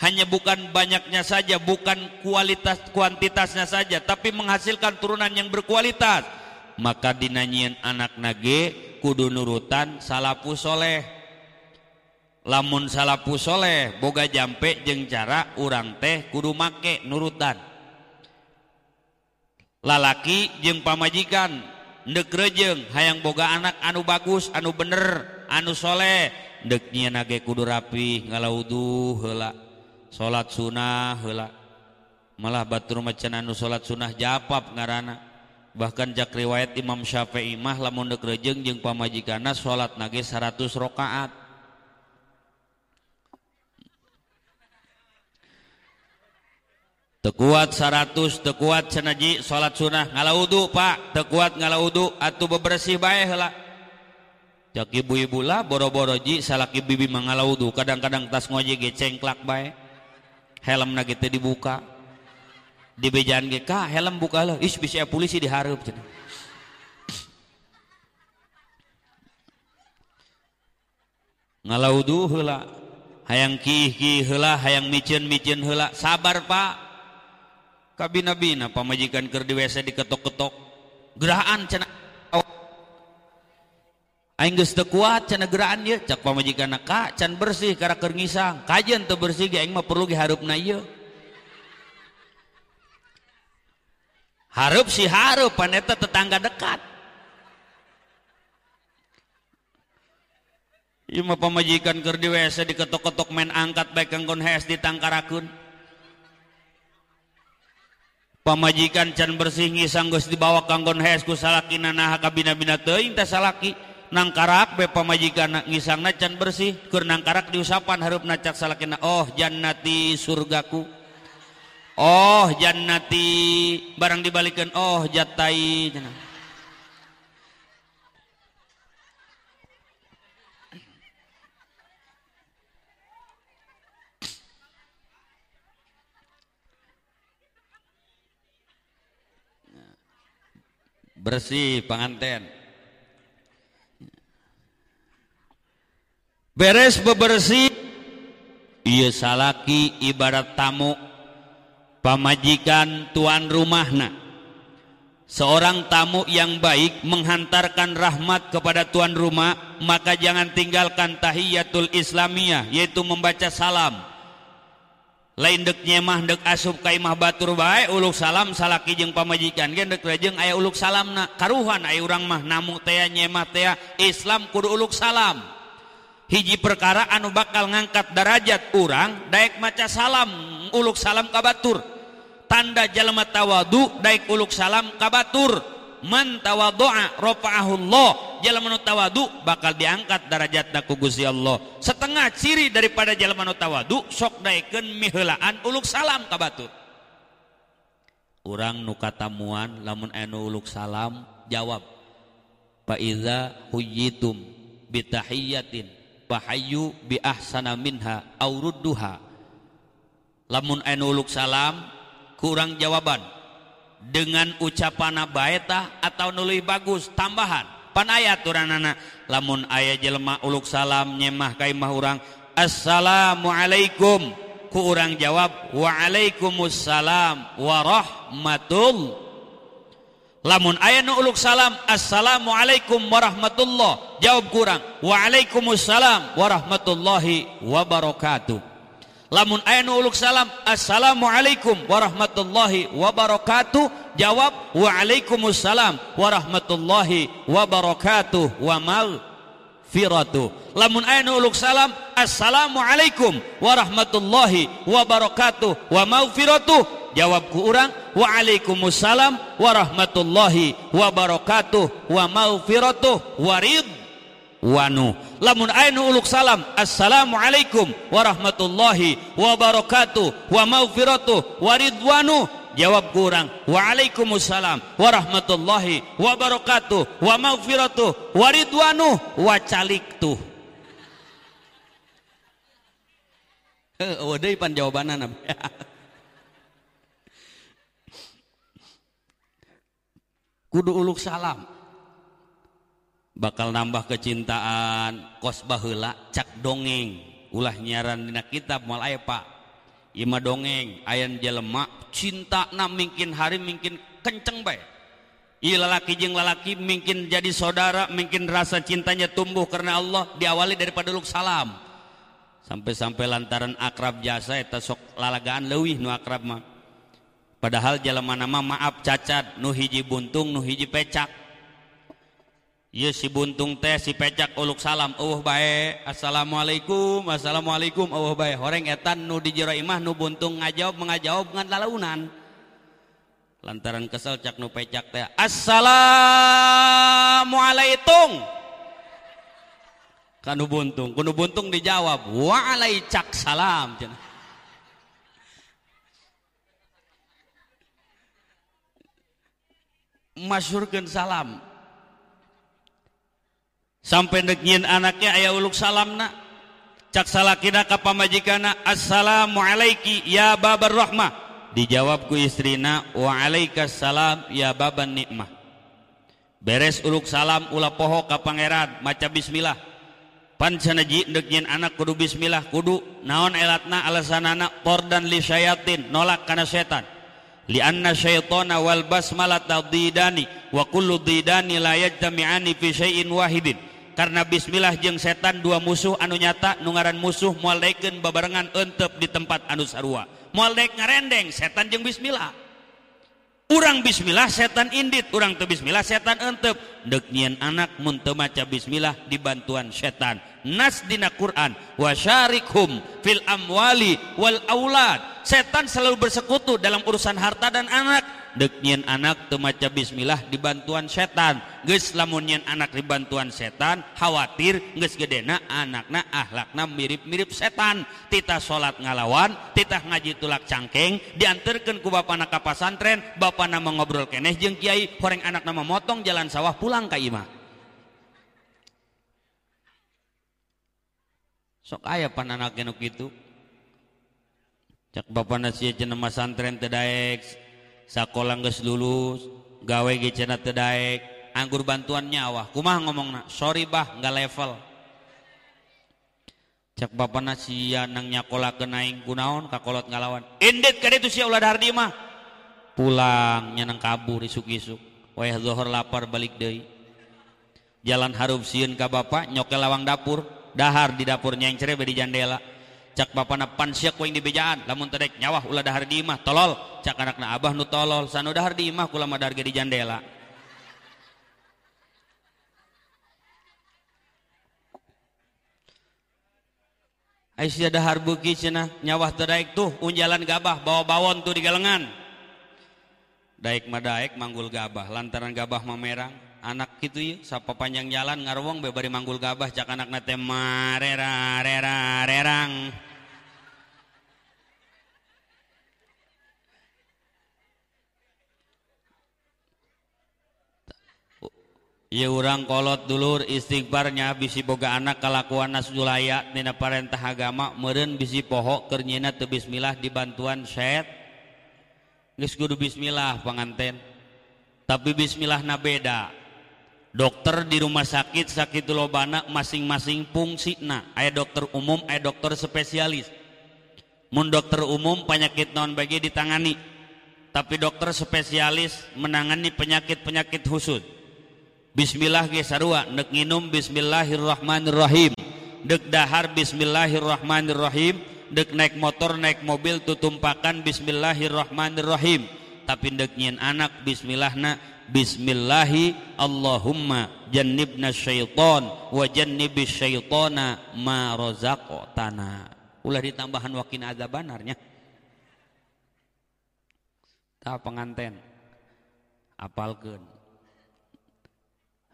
A: Hanya bukan banyaknya saja bukan kualitas kuantitasnya saja tapi menghasilkan turunan yang berkualitas maka dinanyian anak nage kudu nurutan salapu soleh. Lamun salapu soleh boga jampe jeng cara urang teh kudu make nurutan. Lalaki jeng pamajikan ndek rejeng hayang boga anak anu bagus anu bener anu soleh. Deknya nage kudu rapi ngalaudu hela salat sunnah hela malah batur macan anu salat sunnah japap ngarana. Bahkan jak riwayat Imam Syafi'i mah lamun dek rejeng jeung pamajikana salat nage 100 rakaat Tekuat 100 tekuat senaji salat sunnah ngalaudu pak. Tekuat ngalaudu atuh bebersih bae heula. Cak ibu-ibu lah boro-boro ji salaki bibi mangalaudu kadang-kadang tas ngoji ge cengklak bae. Helm na teh dibuka di bejaan ge ka helm buka lah. Is bisa polisi diharap cenah ngalaudu heula hayang kih kih heula hayang micin micin heula. Sabar pak. Kabina-bina pamajikan keur di WC diketok-ketok. Gerahan cenah aing geus teu kuat cenah gerahan ieu. Cak pamajikan ka can bersih kara keur ngisang. Kajian teu bersih ge aing mah perlu ge harupna ieu Harup si harup paneta tetangga dekat. Ima pemajikan keur di WC diketok-ketok main angkat baik kangkon hes ditangkarakun. Pamajikan can bersih ngisang geus dibawa kangkon hes ku salaki nanaha kabina-bina teuing teh salaki nangkarak be pamajikan ngisangna can bersih keur nangkarak diusapan harup nacak salakina oh jannati surgaku Oh jannati. Barang dibalikan. Oh jatai. Bersih pengantin. Beres bebersih. Iya salaki ibarat tamu pamajikan tuan rumahna. Seorang tamu yang baik menghantarkan rahmat kepada tuan rumah maka jangan tinggalkan tahiyatul islamiyah yaitu membaca salam. Lain dek nyemah dek asup kaimah batur baik uluk salam salaki jeng pamajikan. Gen dek rajeng ayah uluk salam na karuhan ayah urang mah namu tea nyemah tea Islam kudu uluk salam hiji perkara anu bakal ngangkat derajat urang daek maca salam uluk salam kabatur. Tanda jalma tawadu daik uluk salam kabatur. Man tawadu'a rafa'ahullah jalma tawadu bakal diangkat derajatna ku Gusti Allah. Setengah ciri daripada jalma tawadu sok daikeun miheulaan uluk salam kabatur. Urang nu katamuan lamun anu uluk salam jawab fa iza huyitum bitahiyatin fahayyu bi ahsana minha aw rudduha. Lamun anu uluk salam kurang jawaban. Dengan ucapan baeta atau nului bagus tambahan. Pan ayat turanana lamun ayat jelma uluk salam nyemah kaimah urang assalamualaikum ku urang jawab waalaikumsalam warahmatul lamun ayat nu uluk salam assalamualaikum warahmatullah jawab kurang waalaikumsalam warahmatullahi wabarakatuh. Lamun aya nu uluk salam assalamualaikum warahmatullahi wabarakatuh jawab waalaikumsalam warahmatullahi wabarakatuh wa maghfiratuh. Lamun aya uluk salam assalamualaikum warahmatullahi wabarakatuh wa maghfiratuh jawab ku urang waalaikumsalam warahmatullahi wabarakatuh wa maghfiratuh warid wanu lamun ainu uluk salam assalamualaikum warahmatullahi wabarakatuh wa maghfiratuh waridwanu jawab kurang waalaikumsalam warahmatullahi wabarakatuh wa maghfiratuh waridwanu wa caliktu Oh, deui pan jawabanana. Kudu uluk salam. Bakal nambah kecintaan kos bahula cak dongeng. Ulah nyaran dina kitab mal aya pak. Ima dongeng ayan jelema cinta na mungkin hari mungkin kenceng bae. Iya lalaki jeng lalaki mungkin jadi saudara mungkin rasa cintanya tumbuh karena Allah diawali daripada luk salam. Sampai-sampai lantaran akrab jasa eta sok lalagaan leuwih nu akrab mah padahal jelema nama maaf cacat. Nu hiji buntung nu hiji pecak. Iya si buntung teh si pecak uluk salam. Uh bae. Assalamualaikum assalamualaikum. Uh bae. Horeng etan nu di jero imah nu buntung ngajawab mengajawab ngan lalaunan. Lantaran kesel cak nu pecak teh. Assalamualaikum. Kanu buntung. Kanu buntung dijawab waalaikum salam masyurkeun salam. Sampai negin anaknya ayah uluk salamna. Cak salakina ka pamajikana assalamualaikum ya babar rahmah. Dijawab ku istrina wa salam ya baban nikmah. Beres uluk salam ulah poho ka pangeran maca bismillah. Pan sanaji negin anak kudu bismillah kudu naon elatna alasanana tordan li syayatin nolak kana setan li anna syaitana wal basmalah tadidani wa kullu didani la yajtami'ani fi syai'in wahidin. Karena Bismillah jeng setan dua musuh anu nyata nungaran musuh mualdeken babarengan entep di tempat anu sarua. Mualdek ngarendeng setan jeng Bismillah. Urang Bismillah setan indit urang tuh Bismillah setan entep. Deknyian anak muntah maca Bismillah di bantuan setan nas dina Quran wasyarikhum fil amwali wal aulad. Setan selalu bersekutu dalam urusan harta dan anak. Deknyian anak temaca bismillah dibantuan setan. Geus lamunnya anak dibantuan setan khawatir geus gedena anakna ahlakna mirip-mirip setan. Tita salat ngalawan titah ngaji tulak cangkeng diantarkan ku bapak anak pasantren bapak nama ngobrol keneh jeung kiai horeng anak nama motong jalan sawah pulang ka imah sok aya pan anak genuk gitu. Cak bapak nasi cenah santren tedaek sekolah geus lulus gawe ge cenah teu daek anggur bantuan nyawa kumaha ngomongna sorry bah nggak level. Cek bapana sia nang nyakola kenaing kunaon kakolot ngalawan. Indit ka ditu sia ulah hardi mah. Pulang nyanang kabur isuk-isuk. Wayah zuhur lapar balik deui. Jalan harup sieun ka bapa nyokel lawang dapur dahar di dapur nyeng cere di jandela. Cak bapana pansiak koing dibejaan lamun tedek nyawah ulah dahar di imah tolol. Cak anakna abah nu tolol. Sanu dahar di imah kula madar di jandela. Aisyah dahar buki cenah nyawah terdaik tuh unjalan gabah bawa bawon tuh di galengan. Daik madaik manggul gabah lantaran gabah mamerang anak gitu ya sapa panjang jalan ngarwong bebari manggul gabah cak anak nate marera rera rerang. Iya orang kolot dulur istighbarnya bisi boga anak kalakuan nasjulaya tina parentah agama meren bisi poho kernyina tu bismillah dibantuan syed. Geus kudu bismillah panganten. Tapi bismillah na beda dokter di rumah sakit sakit lobana masing-masing fungsi. Nah ayah dokter umum ayah dokter spesialis. Mun dokter umum penyakit non bagi ditangani. Tapi dokter spesialis menangani penyakit-penyakit khusus. Bismillah ge sarua. Nek Bismillahirrahmanirrahim. Dek dahar Bismillahirrahmanirrahim. Dek naik motor naik mobil tutumpakan Bismillahirrahmanirrahim. Tapi deknyin anak bismillahna bismillahi Allahumma jannibna syaiton wa jannibis syaitona ma razaqtana. Ulah ditambahan wakin azabanarnya tak penganten apalkeun?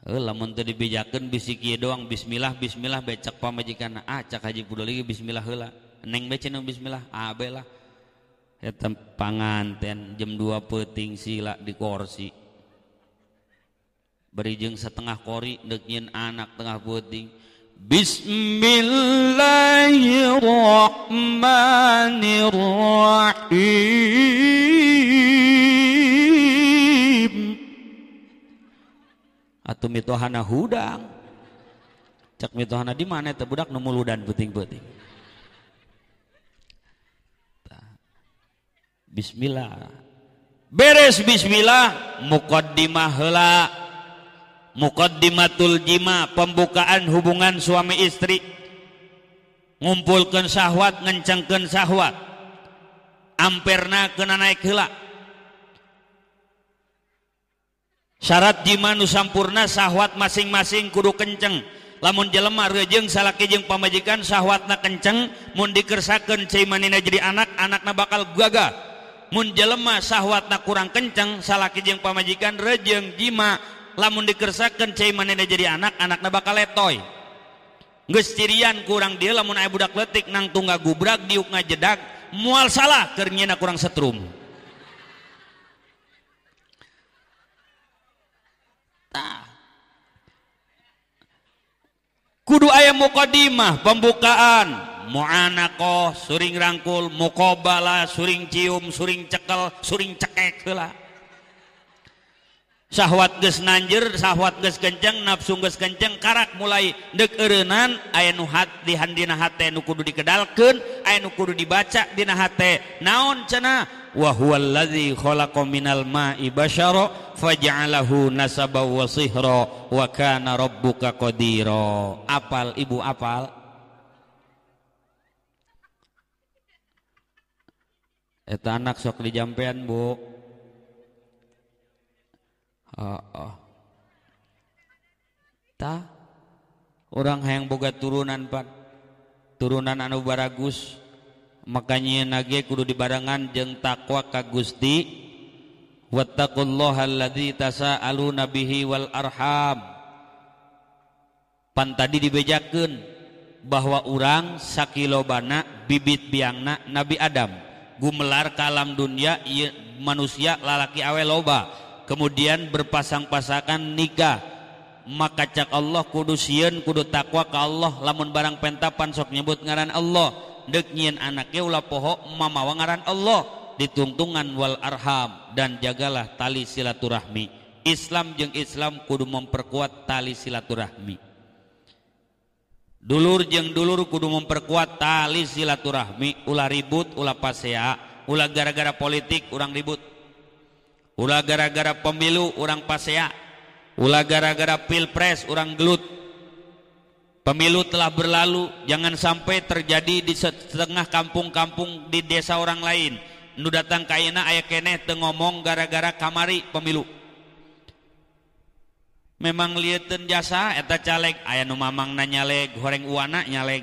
A: Eh, lamun teu dibijakeun bisi doang bismillah bismillah becek pamajikan ah cak haji pudo lagi bismillah heula neng bece bismillah? Ah lah. Eta panganten jam 2 peuting sila di kursi berijeng setengah kori deuk anak tengah peuting Bismillahirrahmanirrahim. Atau mitohana hudang. Cek mitohana di mana itu budak nu muludan puting-puting Bismillah. Beres Bismillah mukaddimah heula mukaddimatul jima pembukaan hubungan suami istri. Ngumpulkan syahwat ngencengkan syahwat. Amperna kena naik heula syarat jima nu sampurna syahwat masing-masing kudu kenceng. Lamun jelema rejeng salaki jeung pamajikan syahwatna kenceng mun dikersakeun cai manina jadi anak anakna bakal gagah. Mun jelema syahwatna kurang kenceng salaki jeung pamajikan rejeng jima lamun dikersakan cai manena jadi anak anaknya bakal letoy. Geus cirian kurang dia lamun aya budak letik nang tungga gubrak diuk ngajedak mual salah kernyana kurang setrum. Kudu ayam mukadimah pembukaan. Mu'anakoh suring rangkul mukobala suring cium suring cekel suring cekek lah syahwat ges nanjer syahwat ges kenceng nafsu ges kenceng karak mulai dek erenan aya nu hat di handina hate nu kudu dikedalkeun aya nu kudu dibaca dina hate naon cenah? Wa huwal ladzi khalaqa minal ma'i basyara faj'alahu nasaba wa sihra wa kana rabbuka qadira. Apal ibu apal. Eta anak sok dijampean bu oh, oh. ta? Orang yang boga turunan pak. Turunan anu baragus. Makanya nage kudu dibarengan jeng takwa ka Gusti. Wattaqullaha alladzi tasaaluna bihi wal arham. Pan tadi dibejakeun bahwa orang sakilobana bibit biangna Nabi Adam. Gumelar kalam dunia manusia lalaki awe loba kemudian berpasang-pasangan nikah. Maka cak Allah kudu sieun kudu takwa ke Allah. Lamun barang pentapan sok nyebut ngaran Allah. Dek nyieun anaknya ulah poho mamawa ngaran Allah. Ditungtungan wal arham. Dan jagalah tali silaturahmi. Islam jeng Islam kudu memperkuat tali silaturahmi. Dulur jeng dulur kudu memperkuat tali silaturahmi. Ulah ribut ulah pasea. Ulah gara-gara politik urang ribut ulah gara-gara pemilu orang pasea. Ulah gara-gara pilpres orang gelut. Pemilu telah berlalu jangan sampai terjadi di setengah kampung-kampung di desa orang lain. Nu datang kaina aya keneh teu ngomong gara-gara kamari pemilu. Memang liatin jasa eta caleg. Aya nu mamangna nyaleg goreng uana nyaleg.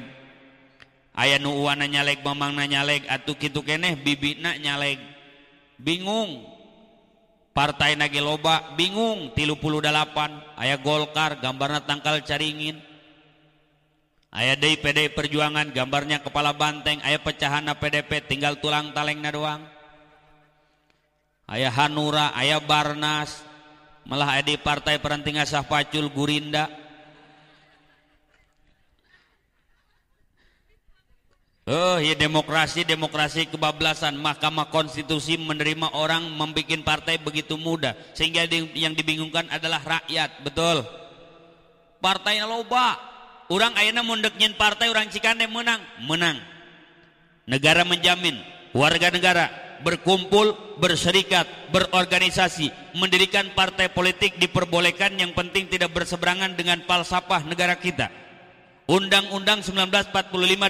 A: Aya nu uana nyaleg mamangna nyaleg atuh kitu keneh bibina nyaleg. Bingung. Partai nage loba bingung tilu puluh delapan ayah Golkar gambarnya tangkal caringin. Ayah dari PD Perjuangan gambarnya kepala banteng. Ayah pecahan PDP tinggal tulang talengna doang. Ayah Hanura ayah Barnas. Malah ayah di partai peranting asah pacul Gurinda Oh ya demokrasi demokrasi kebablasan. Mahkamah Konstitusi menerima orang membuat partai begitu mudah. Sehingga yang dibingungkan adalah rakyat betul? Partai loba. Orang ayana mundeknyin partai orang Cikande menang. Menang. Negara menjamin warga negara berkumpul berserikat berorganisasi mendirikan partai politik diperbolehkan. Yang penting tidak berseberangan dengan falsafah negara kita Undang-Undang 1945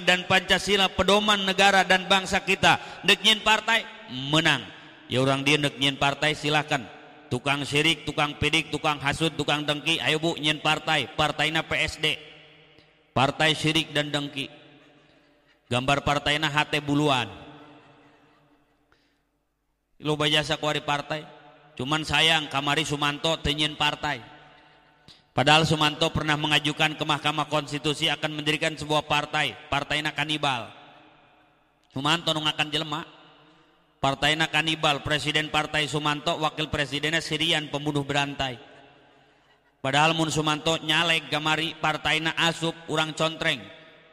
A: dan Pancasila pedoman negara dan bangsa kita. Deknyin partai menang. ya orang dia nek nyin partai silahkan. Tukang syirik tukang pedik tukang hasud tukang dengki ayo bu nyin partai. Partainya PSD partai syirik dan dengki. Gambar partainya hati buluan. Lo jasa kuari partai? Cuman sayang kamari Sumanto tenyin partai padahal Sumanto pernah mengajukan ke Mahkamah Konstitusi akan mendirikan sebuah partai. Partainya kanibal. Sumanto nungakan jelema. Partainya kanibal presiden partai Sumanto wakil presidennya Sirian pembunuh berantai. Padahal mun Sumanto nyalek gamari partainya asup orang contreng.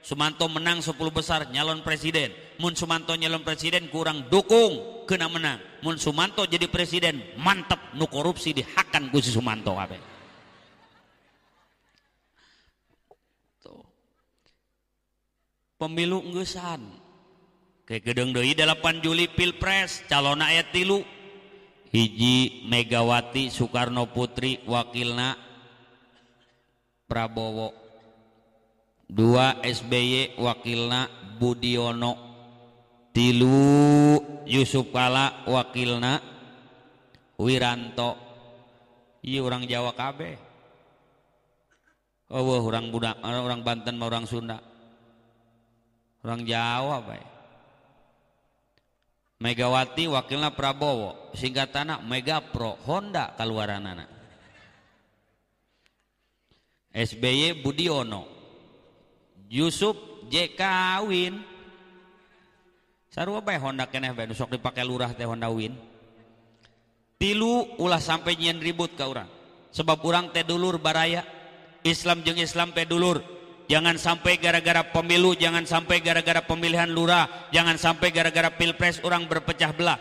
A: Sumanto menang 10 besar nyalon presiden. Mun Sumanto nyalon presiden kurang dukung kena menang. Mun Sumanto jadi presiden mantep nu korupsi dihakan ku si Sumanto apa pemilu ngesan ke gedeng deui 8 Juli Pilpres calon ayat tilu. Hiji Megawati Soekarno Putri wakilna Prabowo. Dua SBY wakilna Budiono. Tilu Yusuf Kala wakilna Wiranto. Iya orang Jawa KB oh orang budak orang Banten orang Sunda orang Jawa baik Megawati wakilnya Prabowo. Singkatana Mega Pro Honda anak. SBY Budiono. Yusuf J Kawin sarua bae Honda keneh bae sok dipakai lurah teh Honda Win. Tilu ulah sampai nyen ribut ke orang sebab orang teh dulur baraya. Islam jeng Islam teh dulur Jangan sampai gara-gara pemilu, jangan sampai gara-gara pemilihan lurah, jangan sampai gara-gara pilpres orang berpecah belah.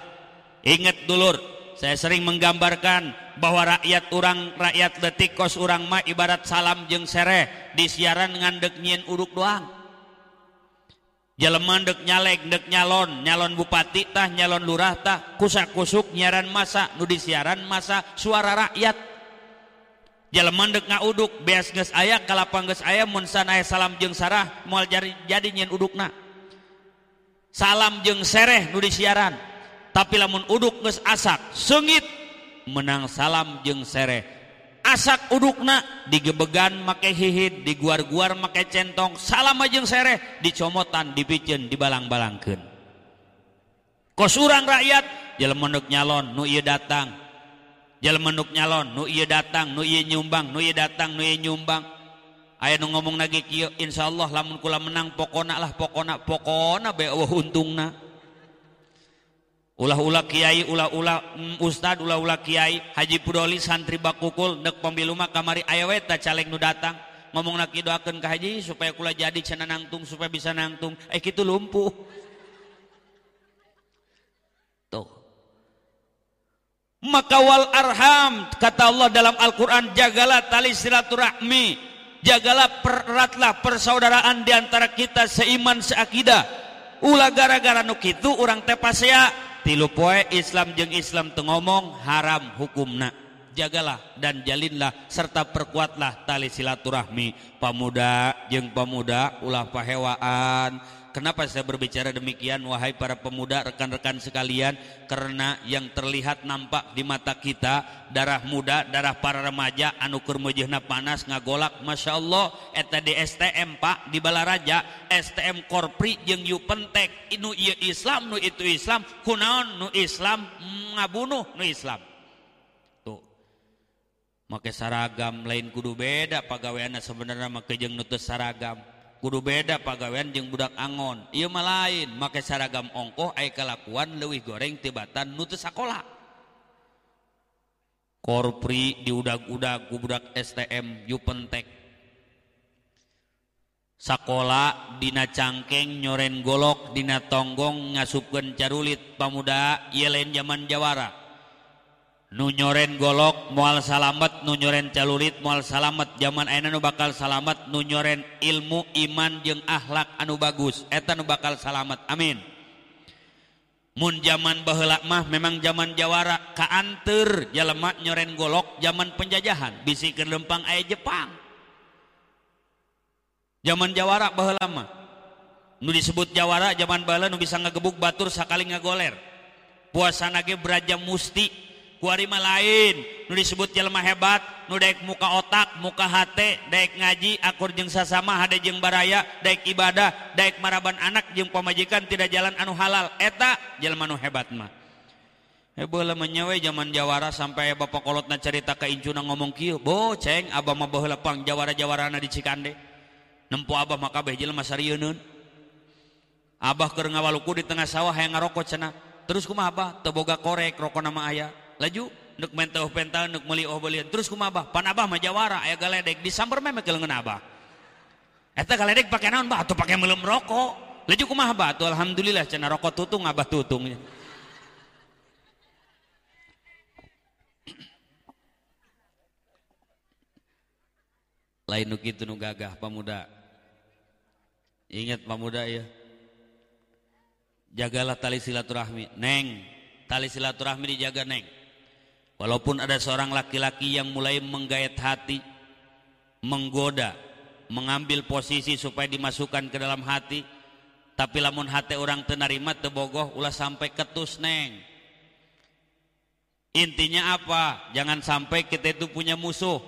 A: Ingat dulur, saya sering menggambarkan bahwa rakyat orang, rakyat detik kos orang mah ibarat salam jeng sereh di siaran ngandek nyin uruk doang. Jeleman dek nyalek, dek nyalon, nyalon bupati tah, nyalon lurah tah, kusak kusuk nyaran masa, nudi siaran masa, suara rakyat mandek deuk ngauduk beas geus aya kalapang aya mun aya salam jeung sarah moal jadi jadi nyen udukna. Salam jeung sereh nu disiaran tapi lamun uduk geus asak sengit menang salam jeung sereh. Asak udukna digebegan make hihid diguar-guar make centong salam jeung sereh dicomotan dipiceun dibalang-balangkeun. Kos urang rakyat jelema nyalon nu ieu datang. menuk nyalon nu ieu datang nu ieu nyumbang nu ieu datang nu ieu nyumbang. Aya nu ngomong lagi kieu insyaallah lamun kula menang pokona lah pokona pokona bae eueuh untungna. Ulah-ulah kiai ulah-ulah mm, ustad ulah-ulah kiai haji pudoli santri bakukul dek pemilu mah kamari aya we ta caleg nu datang. Ngomong lagi doakeun ka haji supaya kula jadi cenah nangtung supaya bisa nangtung. Eh kitu lumpuh. Maka wal arham kata Allah dalam Al-Quran jagalah tali silaturahmi. Jagalah peratlah persaudaraan di antara kita seiman seakidah. Ulah gara-gara nuk itu orang tepasya tilu poe Islam jeng Islam tengomong haram hukumna. Jagalah dan jalinlah serta perkuatlah tali silaturahmi. Pemuda jeng pemuda ulah pahewaan Kenapa saya berbicara demikian wahai para pemuda rekan-rekan sekalian? Karena yang terlihat nampak di mata kita darah muda darah para remaja anu keur panas ngagolak. Masya Allah eta di STM Pak di Balaraja STM Korpri jeung yu pentek. Inu ieu Islam nu itu Islam. Kunaon nu Islam. Ngabunuh nu Islam. Make saragam lain kudu beda pagaweana sebenarnya make jeung nutus saragam kudu beda pagawean jeung budak angon. Ieu mah lain make saragam ongkoh aya kalakuan leuwih goreng tibatan nu teu sakola. Korpri diudag-udag ku budak STM Yupentek. Sakola dina cangkeng nyoren golok dina tonggong ngasupkeun carulit pamuda ieu lain jawara nunyoren golok mual salamet nunyoren calulit mual salamet. Zaman ayeuna nu bakal salamet nunyoren ilmu iman jeung akhlak anu bagus. Eta nu bakal salamet. Amin. Mun zaman baheula mah memang zaman jawara kaanteur jalema nyoren golok zaman penjajahan. Bisi keur lempang aya Jepang. Zaman jawara baheula mah. Nu disebut jawara zaman baheula nu bisa ngagebuk batur sakali ngagoler. Puasa nage beraja musti kuarima lain nu disebut jelma hebat nu daek muka otak muka hate daek ngaji akur jeng sasama hade jeng baraya daek ibadah daek maraban anak jeng pemajikan tidak jalan anu halal eta jelma nu hebat mah Hebola menyewe zaman Jawara sampai bapak kolotna cerita ke incuna ngomong kieu, "Bo, ceng, abah mah baheula pang Jawara-jawarana di Cikande." Nempo abah mah kabeh jelema sarieun. Abah keur ngawaluku di tengah sawah hayang ngarokok cenah. Terus kumaha abah? Teu boga korek rokok nama ayah. Laju nuk menteuh pental nuk meuli oh belian. Terus kumaha abah? Pan abah mah Jawara aya galedek disamper meme ke leungeun abah. Eta galedek pake naon bah? Atuh pake meuleum rokok. Laju kumaha abah? Tuh alhamdulillah cenah rokok tutung abah tutung. lain nu kitu nu gagah pemuda ingat pemuda ya jagalah tali silaturahmi neng tali silaturahmi dijaga neng walaupun ada seorang laki-laki yang mulai menggayat hati menggoda mengambil posisi supaya dimasukkan ke dalam hati tapi lamun hati orang tenarima tebogoh ulah sampai ketus neng. Intinya apa? Jangan sampai kita itu punya musuh.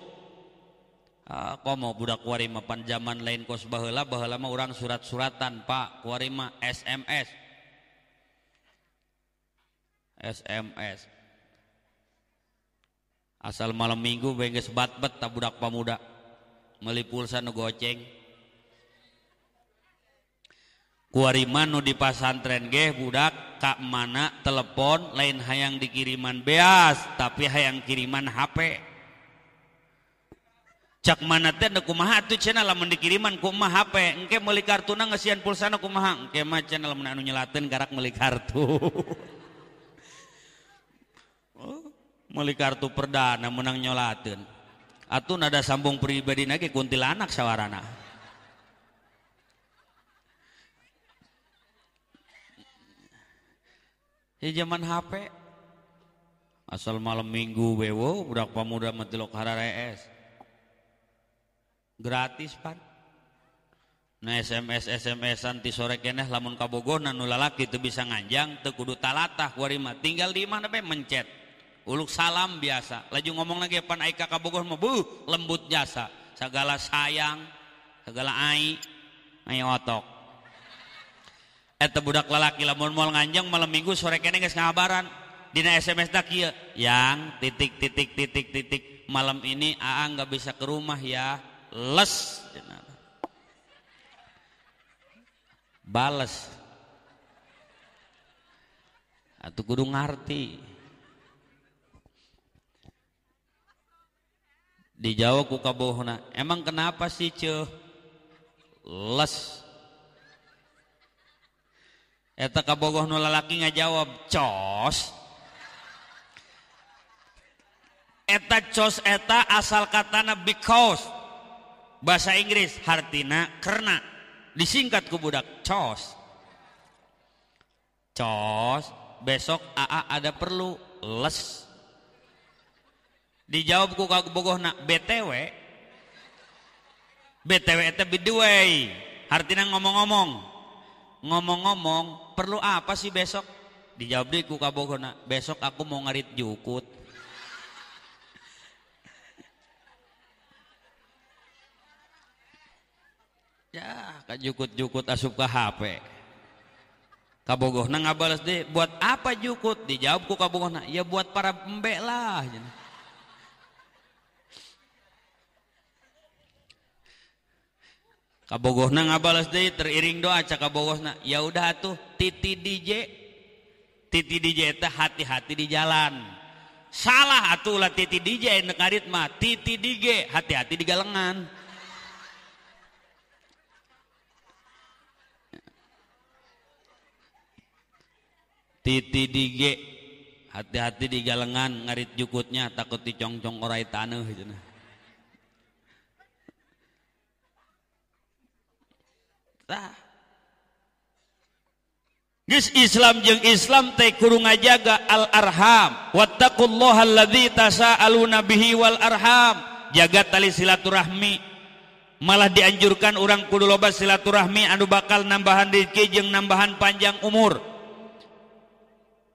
A: Ah, komo budak warima pan zaman lain kos baheula? Baheula mah urang surat-suratan Pak. Warima SMS SMS asal malam minggu bengges bat-bet tak budak pemuda. Meli pulsa nu goceng. Kuarima nu di pasantren ge budak kak mana telepon lain hayang dikiriman beas tapi hayang kiriman HP cak mana teh da kumaha atuh cenah lamun dikiriman HP engke meuli kartuna ngasian pulsana kumaha? Engke mah cenah lamun anu karak meuli kartu meuli kartu perdana menang nyolateun. Atuh nada sambung pribadi nage kuntilanak sawarana. Di zaman HP asal malam minggu wewo budak pemuda metilok hararees gratis pan. Nah SMS SMS anti sore keneh lamun kabogona nu lalaki itu bisa nganjang teu kudu talatah warima tinggal di mana be mencet uluk salam biasa. Laju ngomong lagi pan aika kabogor mah buh lembut jasa. Segala sayang segala ai ai otok. Eta budak lalaki lamun moal nganjang malam minggu sore keneh geus ngabaran. Dina SMS tak kieu yang titik titik titik titik malam ini aa nggak bisa ke rumah ya les. Bales. Atau kudu ngarti dijawab ku kabohna. Emang kenapa sih ce les. Eta kabogoh nu lalaki ngajawab cos. Eta cos eta asal katana because. Bahasa Inggris hartina karena disingkat ku budak cos. Cos besok AA ada perlu les dijawab ku bogoh nak BTW BTW itu bidway hartina ngomong-ngomong. Ngomong-ngomong perlu apa sih besok? Dijawab di ku kabogoh nak besok aku mau ngarit jukut. Ya kajukut-jukut asup ke HP kabogoh na ngabalas deh buat apa jukut? Dijawab ku kabogoh na ya buat para pembek lah kabogoh na ngabalas deh teriring doa cak kabogoh na ya udah tuh titi DJ titi DJ itu hati-hati di jalan. Salah atuh lah titi DJ nekarit mah. Titi DJ hati-hati di galengan. Titi dige hati-hati di galengan ngarit jukutnya takut dicongcong orai tanah gitu nah. Gis Islam jeng Islam teh kudu ngajaga al arham wattaqullaha alladzi tasaaluna bihi wal arham. Jaga tali silaturahmi. Malah dianjurkan orang kudu loba silaturahmi anu bakal nambahan rezeki jeung nambahan panjang umur.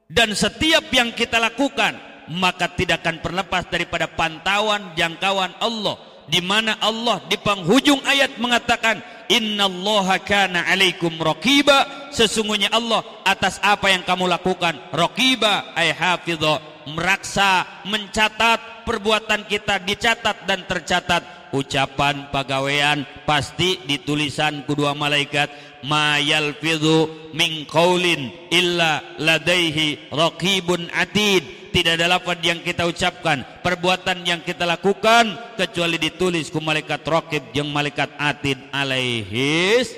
A: Dan setiap yang kita lakukan maka tidak akan terlepas daripada pantauan jangkauan Allah. Di mana Allah di penghujung ayat mengatakan innallaha kana alaikum raqiba. Sesungguhnya Allah atas apa yang kamu lakukan. Raqiba ay hafidha meraksa mencatat perbuatan kita dicatat dan tercatat. Ucapan pegawaian pasti ditulisan kedua malaikat. Ma yalfidhu min qaulin illa ladaihi raqibun atid tidak ada lafaz yang kita ucapkan, perbuatan yang kita lakukan kecuali ditulis ku malaikat raqib jeung malaikat atid alaihis.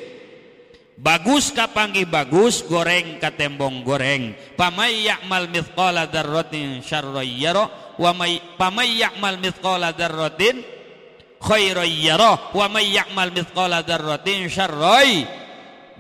A: Bagus kapanggih bagus, goreng katembong goreng. Pamay ya'mal mithqala dzarratin syarra yara wa may pamay ya'mal mithqala dzarratin khairan yara wa may ya'mal mithqala dzarratin syarra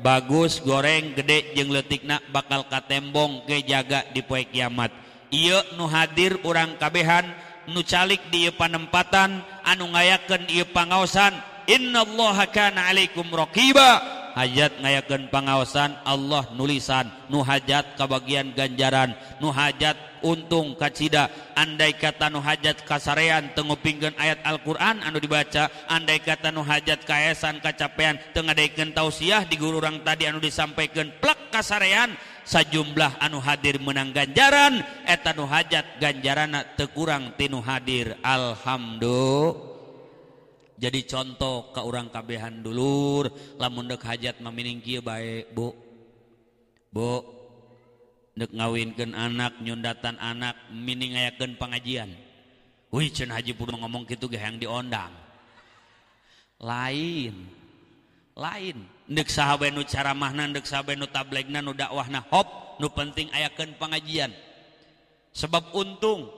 A: bagus goreng gede jeung leutikna bakal katembong ke jaga di poe kiamat Ieu nu hadir urang kabehan nu calik di panempatan anu ngayaken ieu pangaosan innallaha kana alaikum raqiba. Hajat ngayaken pangaosan Allah nulisan nu hajat kabagian ganjaran nu hajat untung kacida. Andai kata nu hajat kasarean tengupingkeun ayat Al-Qur'an anu dibaca andai kata nu hajat kaesan kacapean tengadaikan tausiah di guru urang tadi anu disampaikan plak kasarean sajumlah anu hadir menang ganjaran eta nu hajat ganjarana tekurang tinu hadir. Alhamdulillah. Jadi contoh ke orang kabehan dulur lamun dek hajat memining kieu bae bu. Bu dek ngawinkeun anak nyundatan anak mining ngayakeun pangajian wih cenah haji pun ngomong kitu ge yang diondang. Lain lain. Ndek sahabat nu caramahna ndek sahabat nu tablegna nu dakwahna hop nu penting ayakeun pengajian. Sebab untung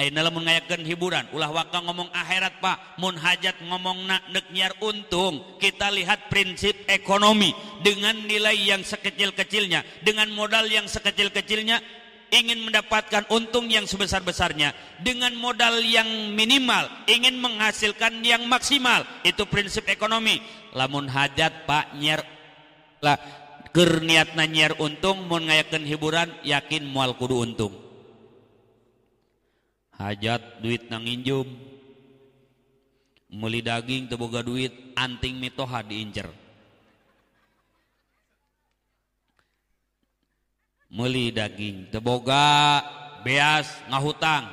A: ayeuna lamun ngayakeun hiburan ulah waka ngomong akhirat Pak mun hajat ngomong nak ndek nyiar untung. Kita lihat prinsip ekonomi dengan nilai yang sekecil-kecilnya dengan modal yang sekecil-kecilnya ingin mendapatkan untung yang sebesar-besarnya. Dengan modal yang minimal ingin menghasilkan yang maksimal. Itu prinsip ekonomi lamun hajat pak nyer lah kerniat nyer untung mau ngayakan hiburan yakin mual kudu untung. Hajat duit nang injum meli daging teboga duit anting mitoha diincer. Meli daging teboga beas ngahutang.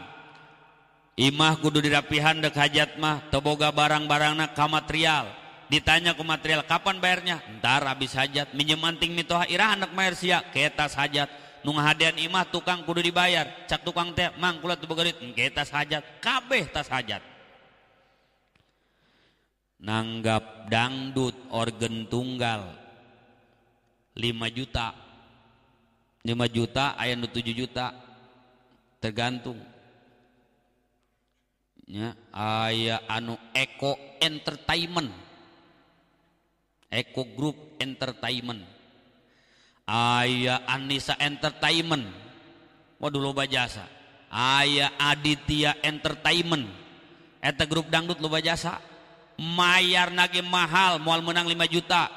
A: Imah kudu dirapihan dek hajat mah teboga barang-barang nak material ditanya ke material kapan bayarnya? Ntar habis hajat. Minjem anting mitoha irah anak mayar sia. Ketas hajat. Nung hadian imah tukang kudu dibayar. Cak tukang teh mang kula teboga duit. Ketas hajat. Kabeh tas hajat. Nanggap dangdut organ tunggal. 5 juta. 5 juta ayat 7 juta. Tergantung. Ya ayah anu Eko Entertainment Eko Group Entertainment. Ayah Anissa Entertainment. Waduh loba jasa. Ayah Aditya Entertainment. Eta grup dangdut loba jasa. Mayar nage mahal mual menang 5 juta.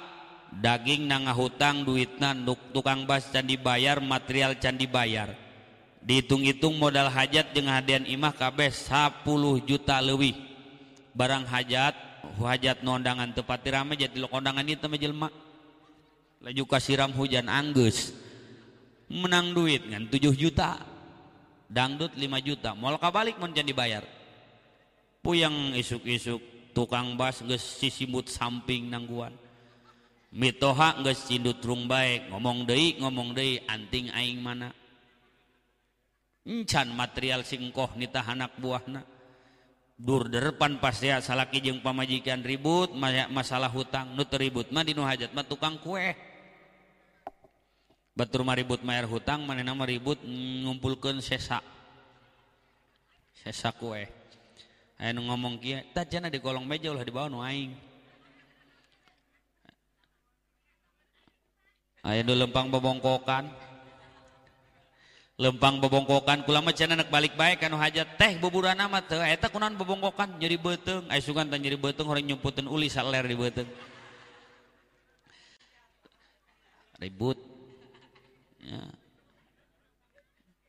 A: Daging na hutang duitna tukang bas can dibayar material can dibayar dihitung-hitung modal hajat dengan hadian imah kabeh 10 juta lebih barang hajat hajat nondangan tepat rame jadi kondangan itu majelma laju kasiram hujan anggus menang duit kan 7 juta. Dangdut 5 juta. Mau kabalik can dibayar. Puyang isuk-isuk tukang bas geus sisimut samping nangguan. Mitoha geus cindut rung baik ngomong deui ngomong deui anting aing mana? Encan material singkoh nita anak buahna dur depan pas ya salaki jeung pamajikan ribut masalah hutang nu ribut mah dinu hajat mah tukang kue. Batur maribut mayar hutang manehna mah ribut ngumpulkeun sesa. Sesa kue. Aya nu ngomong kieu tah di kolong meja ulah dibawa nu aing. Ayo nu lempang bobongkokan. Lempang bobongkokan kula mah cenah balik baik kanu hajat. Teh buburan amat teu. Eta kunaon bobongkokan nyeri beuteung aya sugan teh nyeri beuteung horeng nyumputeun uli saler di beuteung. Ribut. Ya.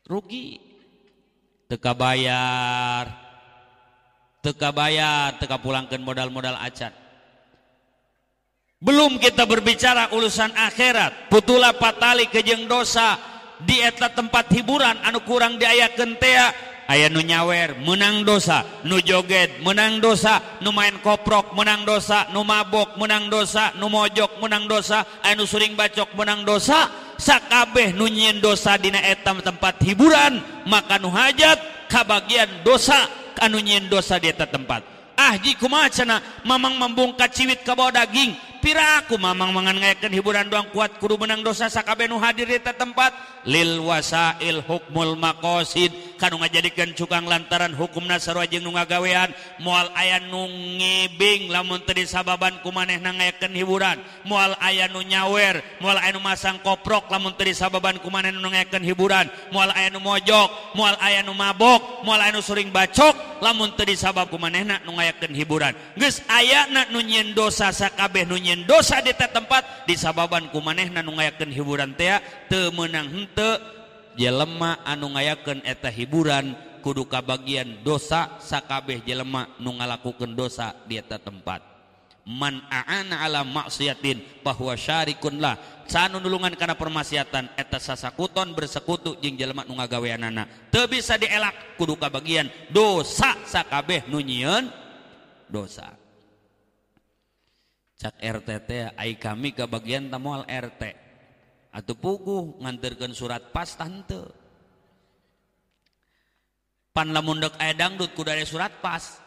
A: rugi. Teka bayar. Teka bayar teka pulangkan modal-modal acan. Belum kita berbicara urusan akhirat. Putula patali kejeng dosa dietlah tempat hiburan anu kurang diaya kentea aya nu nyawer menang dosa nu joget menang dosa nu main koprok menang dosa nu mabok menang dosa nu mojok menang dosa aya nu suring bacok menang dosa sakabeh nu nyieun dosa dina eta tempat hiburan maka nu hajat kabagian dosa anu nyieun dosa di eta tempat. Ahji kumacana mamang membungkat ciwit kabawa daging piraku mamang manganken hiburan doang kuat kudu menang dosa sakabenu hadir di tempat. Lil wasail hukmul makosid kanu ngajadikan cukang lantaran hukum sarua jeung nu ngagawean. Moal aya nu ngebing lamun teu disababan kumaneh ngayakeun hiburan. Moal aya nu nyawer moal aya nu masang koprok lamun teu disababan kumaneh nu ngayakeun hiburan. Moal aya nu mojok moal aya nu mabok moal aya nu suring bacok lamun teu disabab kumanehna nu ngayakeun hiburan. Geus aya nu nyendosa sakabeh nu nyen dosa di tempat disababan ku manehna nu hiburan teh teu meunang henteu. Jelema anu ngayakeun eta hiburan kudu kabagian dosa sakabeh jelema nu ngalakukeun dosa di eta tempat. Man aana ala maksiatin bahwa syarikun lah. Sanu nulungan karena permaksiatan eta sasakuton bersekutu jeung jelema nu ngagaweanana. Teu bisa dielak kudu kabagian dosa sakabeh nu nyieun dosa cak RT ai kami ke bagian tamual RT atau pugu nganterkan surat pas tante. Pan lamun dek aya dangdut surat pas.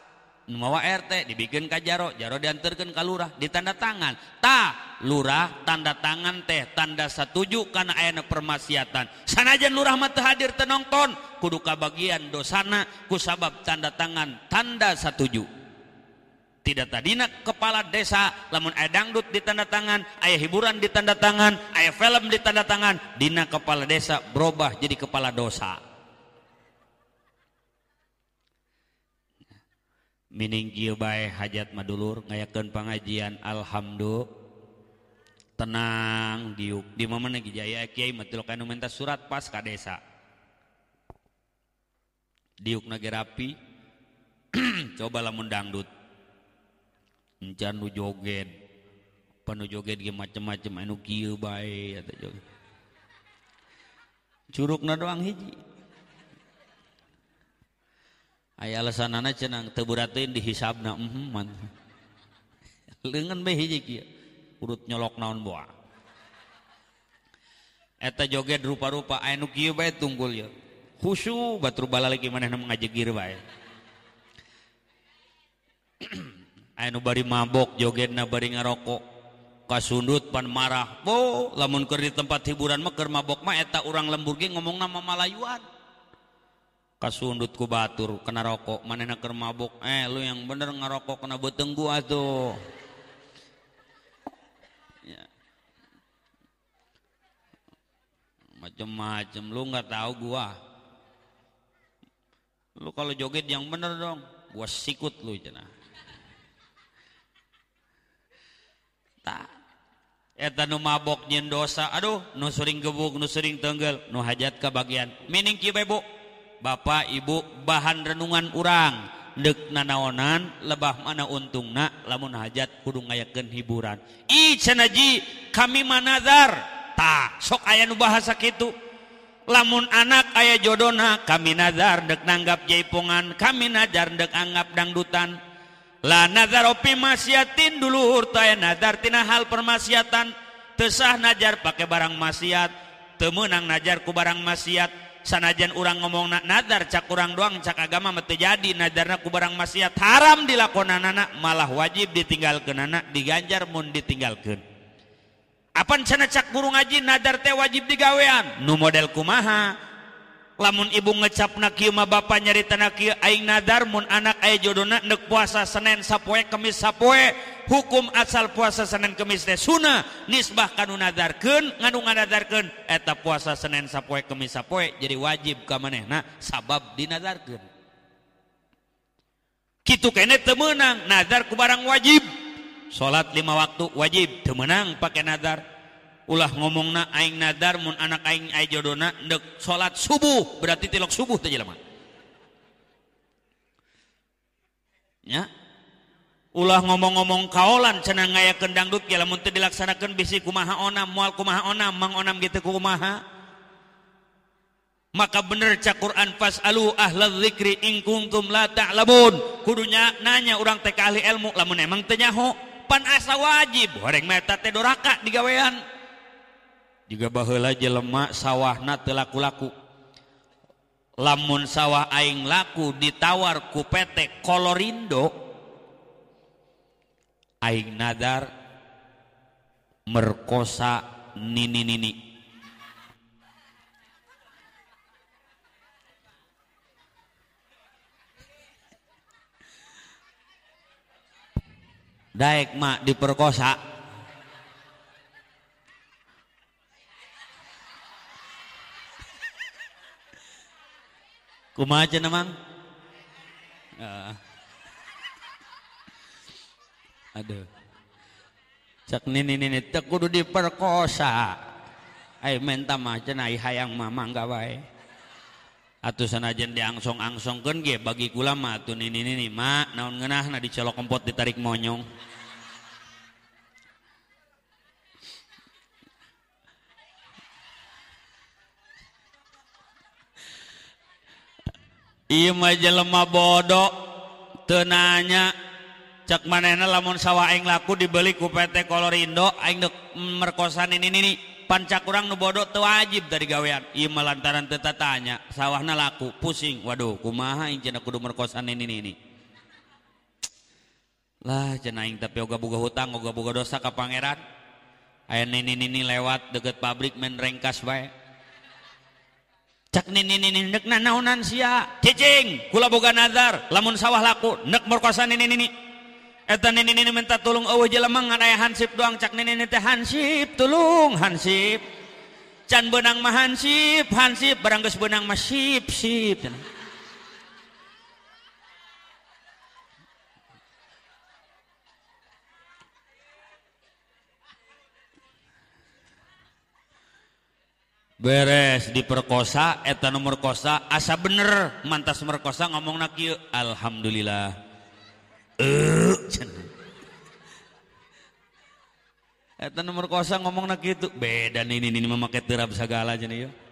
A: Mawa RT dibikin ka jaro jaro diantarkan ke lurah ditanda tangan. Ta lurah tanda tangan teh tanda setuju karena ayana permasiatan. Sanajan lurah mah hadir tenongton kudu kabagian dosana kusabab tanda tangan tanda setuju tidak tadina kepala desa lamun ayah dangdut di tanda tangan ayah hiburan di tanda tangan ayah film di tanda tangan dina kepala desa berubah jadi kepala dosa. Mining kieu hajat madulur ngayakeun pangajian alhamdulillah. Tenang diuk. Di momen lagi jaya kiai matul kanu minta surat pas ka desa. Diuk nage rapi. Coba lamun dangdut nu joget. Joged joget macem-macem anu kieu bae eta joget. Curugna doang hiji. Aya alasanana cenah teu beurateun dihisabna mm man. Leungeun bae hiji kieu urut nyolok naon boa. Eta joget rupa-rupa aya kieu bae tunggul ye khusyuk batur balalik manehna mangajegir bae. anu bari mabok jogetna bari ngarokok. Kasundut pan marah bo lamun keur di tempat hiburan mah keur mabok mah eta urang lembur ge ngomong nama malayuan. Kasundut ku batur kena rokok manehna keur mabok. Eh lu yang bener ngarokok kena beuteng gua tuh. Ya. macem-macem lu nggak tahu gua. Lu kalau joget yang bener dong gua sikut lu cenah eta. Nu mabok nyin dosa aduh nu sering gebuk nu sering tenggel nu hajat ke bagian mining kieu ibu bapak ibu bahan renungan urang. Deuk nanaonan lebah mana untungna lamun hajat kudu ngayakeun hiburan. I canaji kami manazar ta sok aya nu bahasa kitu. Lamun anak aya jodona kami nazar dek nanggap jaipongan kami nazar dek anggap dangdutan. la nazar opi maksiatin dulu hurtaya nazar tina hal permaksiatan. Tesah najar pakai barang maksiat temenang najar ku barang maksiat. Sanajan orang ngomong nak nazar cak kurang doang cak agama mete jadi nazarna ku barang maksiat. Haram dilakonanana malah wajib ditinggalkan anak diganjar mun ditinggalkeun. Apan cenah cak guru ngaji nazar teh wajib digawean? Nu model kumaha? lamun ibu ngecap na mah bapak nyarita na Aing nadarmun anak aya jodona nek puasa Senin sapoe kemis sapoe hukum asal puasa Senin kemis teh sunah nisbah kanu nadarkeun nganu nganadarkeun eta puasa Senin sapoe kemis sapoe jadi wajib ka manehna sabab dinadarkeun. Kitu kene teu meunang nazar ku barang wajib salat lima waktu wajib teu meunang pake nazar ulah ngomongna aing nadar mun anak aing ay jodona ndek salat subuh berarti tilok subuh teh jelema. Nya ulah ngomong-ngomong kaolan cenah ngayakeun dangdut ya lamun teu dilaksanakeun bisi kumaha onam moal kumaha onam mang onam gitu kumaha. Maka bener cak Quran fasalu ahlal zikri in kuntum la ta'lamun. Kudunya nanya orang teh ahli ilmu lamun emang teu nyaho? Pan asa wajib. Horeng meta teh doraka digawean juga baheula jelema sawahna teu laku-laku. Lamun sawah aing laku ditawar ku PT Kolorindo aing nadar merkosa nini-nini. Daek mak diperkosa kumaha cenah mang uh. aduh. Cak nini nini teu kudu diperkosa. Ai menta mah cenah hayang mah mangga wae. Atuh sanajan diangsong-angsongkeun ge bagi kula mah atuh nini nini mak naon ngeunahna dicolok kempot ditarik monyong Iya mah jelema bodoh. Tenanya cek manena lamun sawah aing laku dibeli ku PT Kolorindo aing dek merkosan ini ini pancak kurang nu bodoh wajib dari gawean. Ieu mah lantaran teu tanya sawahna laku. Pusing. Waduh kumaha aing cenah kudu merkosan ini ini lah cenah aing tapi oga boga hutang oga boga dosa ka pangeran. Aya nini nini lewat deket pabrik men rengkas bae cak nini nini nek naonan sia cicing kula boga nazar lamun sawah laku nek merkosan ini ini Eta nini nini minta tulung eueuh jelema ngan aya hansip doang cak nini nini teh hansip tulung hansip can benang mah hansip hansip barang geus benang mah sip sip beres diperkosa eta nomor kosa asa bener mantas merkosa ngomong nak alhamdulillah. Eta nomor kosa ngomong nak gitu beda nih ini memakai terap segala aja nih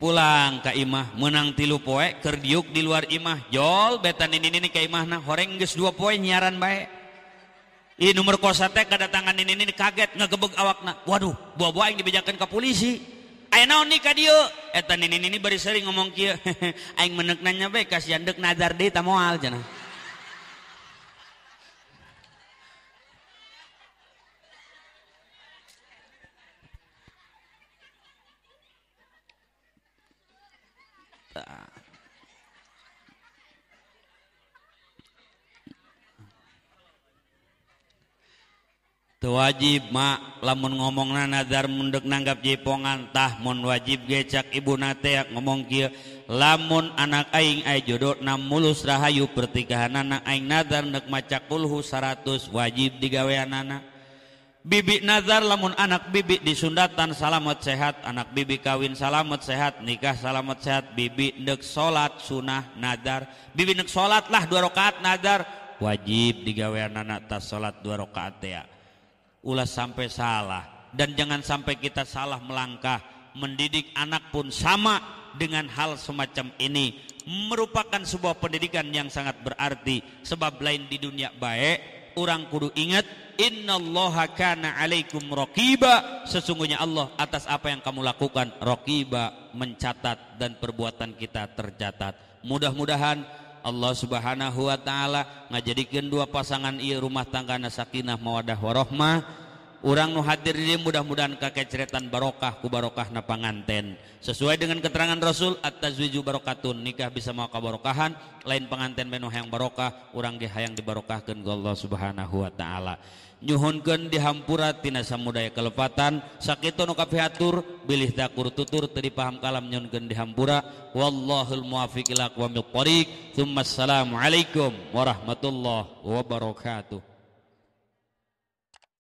A: pulang ke imah menang tilu poe kerdiuk di luar imah jol beta ini ini ke imah nah horeng geus dua poe nyaran bae ini nomor kosa teh kedatangan ini ini kaget ngegebeg awakna. Waduh buah-buah yang dibejakan ke polisi. Ayo naon nih dieu eta nini nini bari sering ngomong kieu aing menek nanya bae kasihan dek nazar deui ta moal cenah wajib mak. Lamun ngomong na nazar mundek nanggap jepongan tah mun wajib gecak ibu nateak ngomong kia lamun anak aing ay jodoh nam mulus rahayu pertikahan anak aing nazar nek macak kulhu seratus wajib digawean anak bibi nazar lamun anak bibi disundatan salamet sehat. Anak bibi kawin salamet sehat nikah salamet sehat. Bibi nek salat sunah nazar. Bibi nek salat lah dua rakaat nazar. Wajib digawean anak tas salat dua rakaat ya ulah sampai salah. Dan jangan sampai kita salah melangkah mendidik anak pun sama dengan hal semacam ini. Merupakan sebuah pendidikan yang sangat berarti. Sebab lain di dunia baik orang kudu ingat innallaha kana alaikum raqiba. Sesungguhnya Allah atas apa yang kamu lakukan raqiba mencatat dan perbuatan kita tercatat. Mudah-mudahan Allah subhanahu wa ta'ala ngajadikan dua pasangan iya rumah tangga sakinah mawadah warohmah orang nu hadir ini mudah-mudahan kakek ceretan barokah ku barokah na panganten. Sesuai dengan keterangan Rasul at-tazwiju barokatun nikah bisa mau kabarokahan. Lain penganten menu yang barokah orang ge hayang dibarokahkeun ku Allah subhanahu wa ta'ala nyuhunkeun dihampura tina samudaya kelepatan. Sakitu nu kapihatur bilih dakur tutur teu dipaham kalam nyuhunkeun dihampura. Wallahul muwaffiq ila aqwamit thariq tsumma assalamu alaikum warahmatullahi wabarakatuh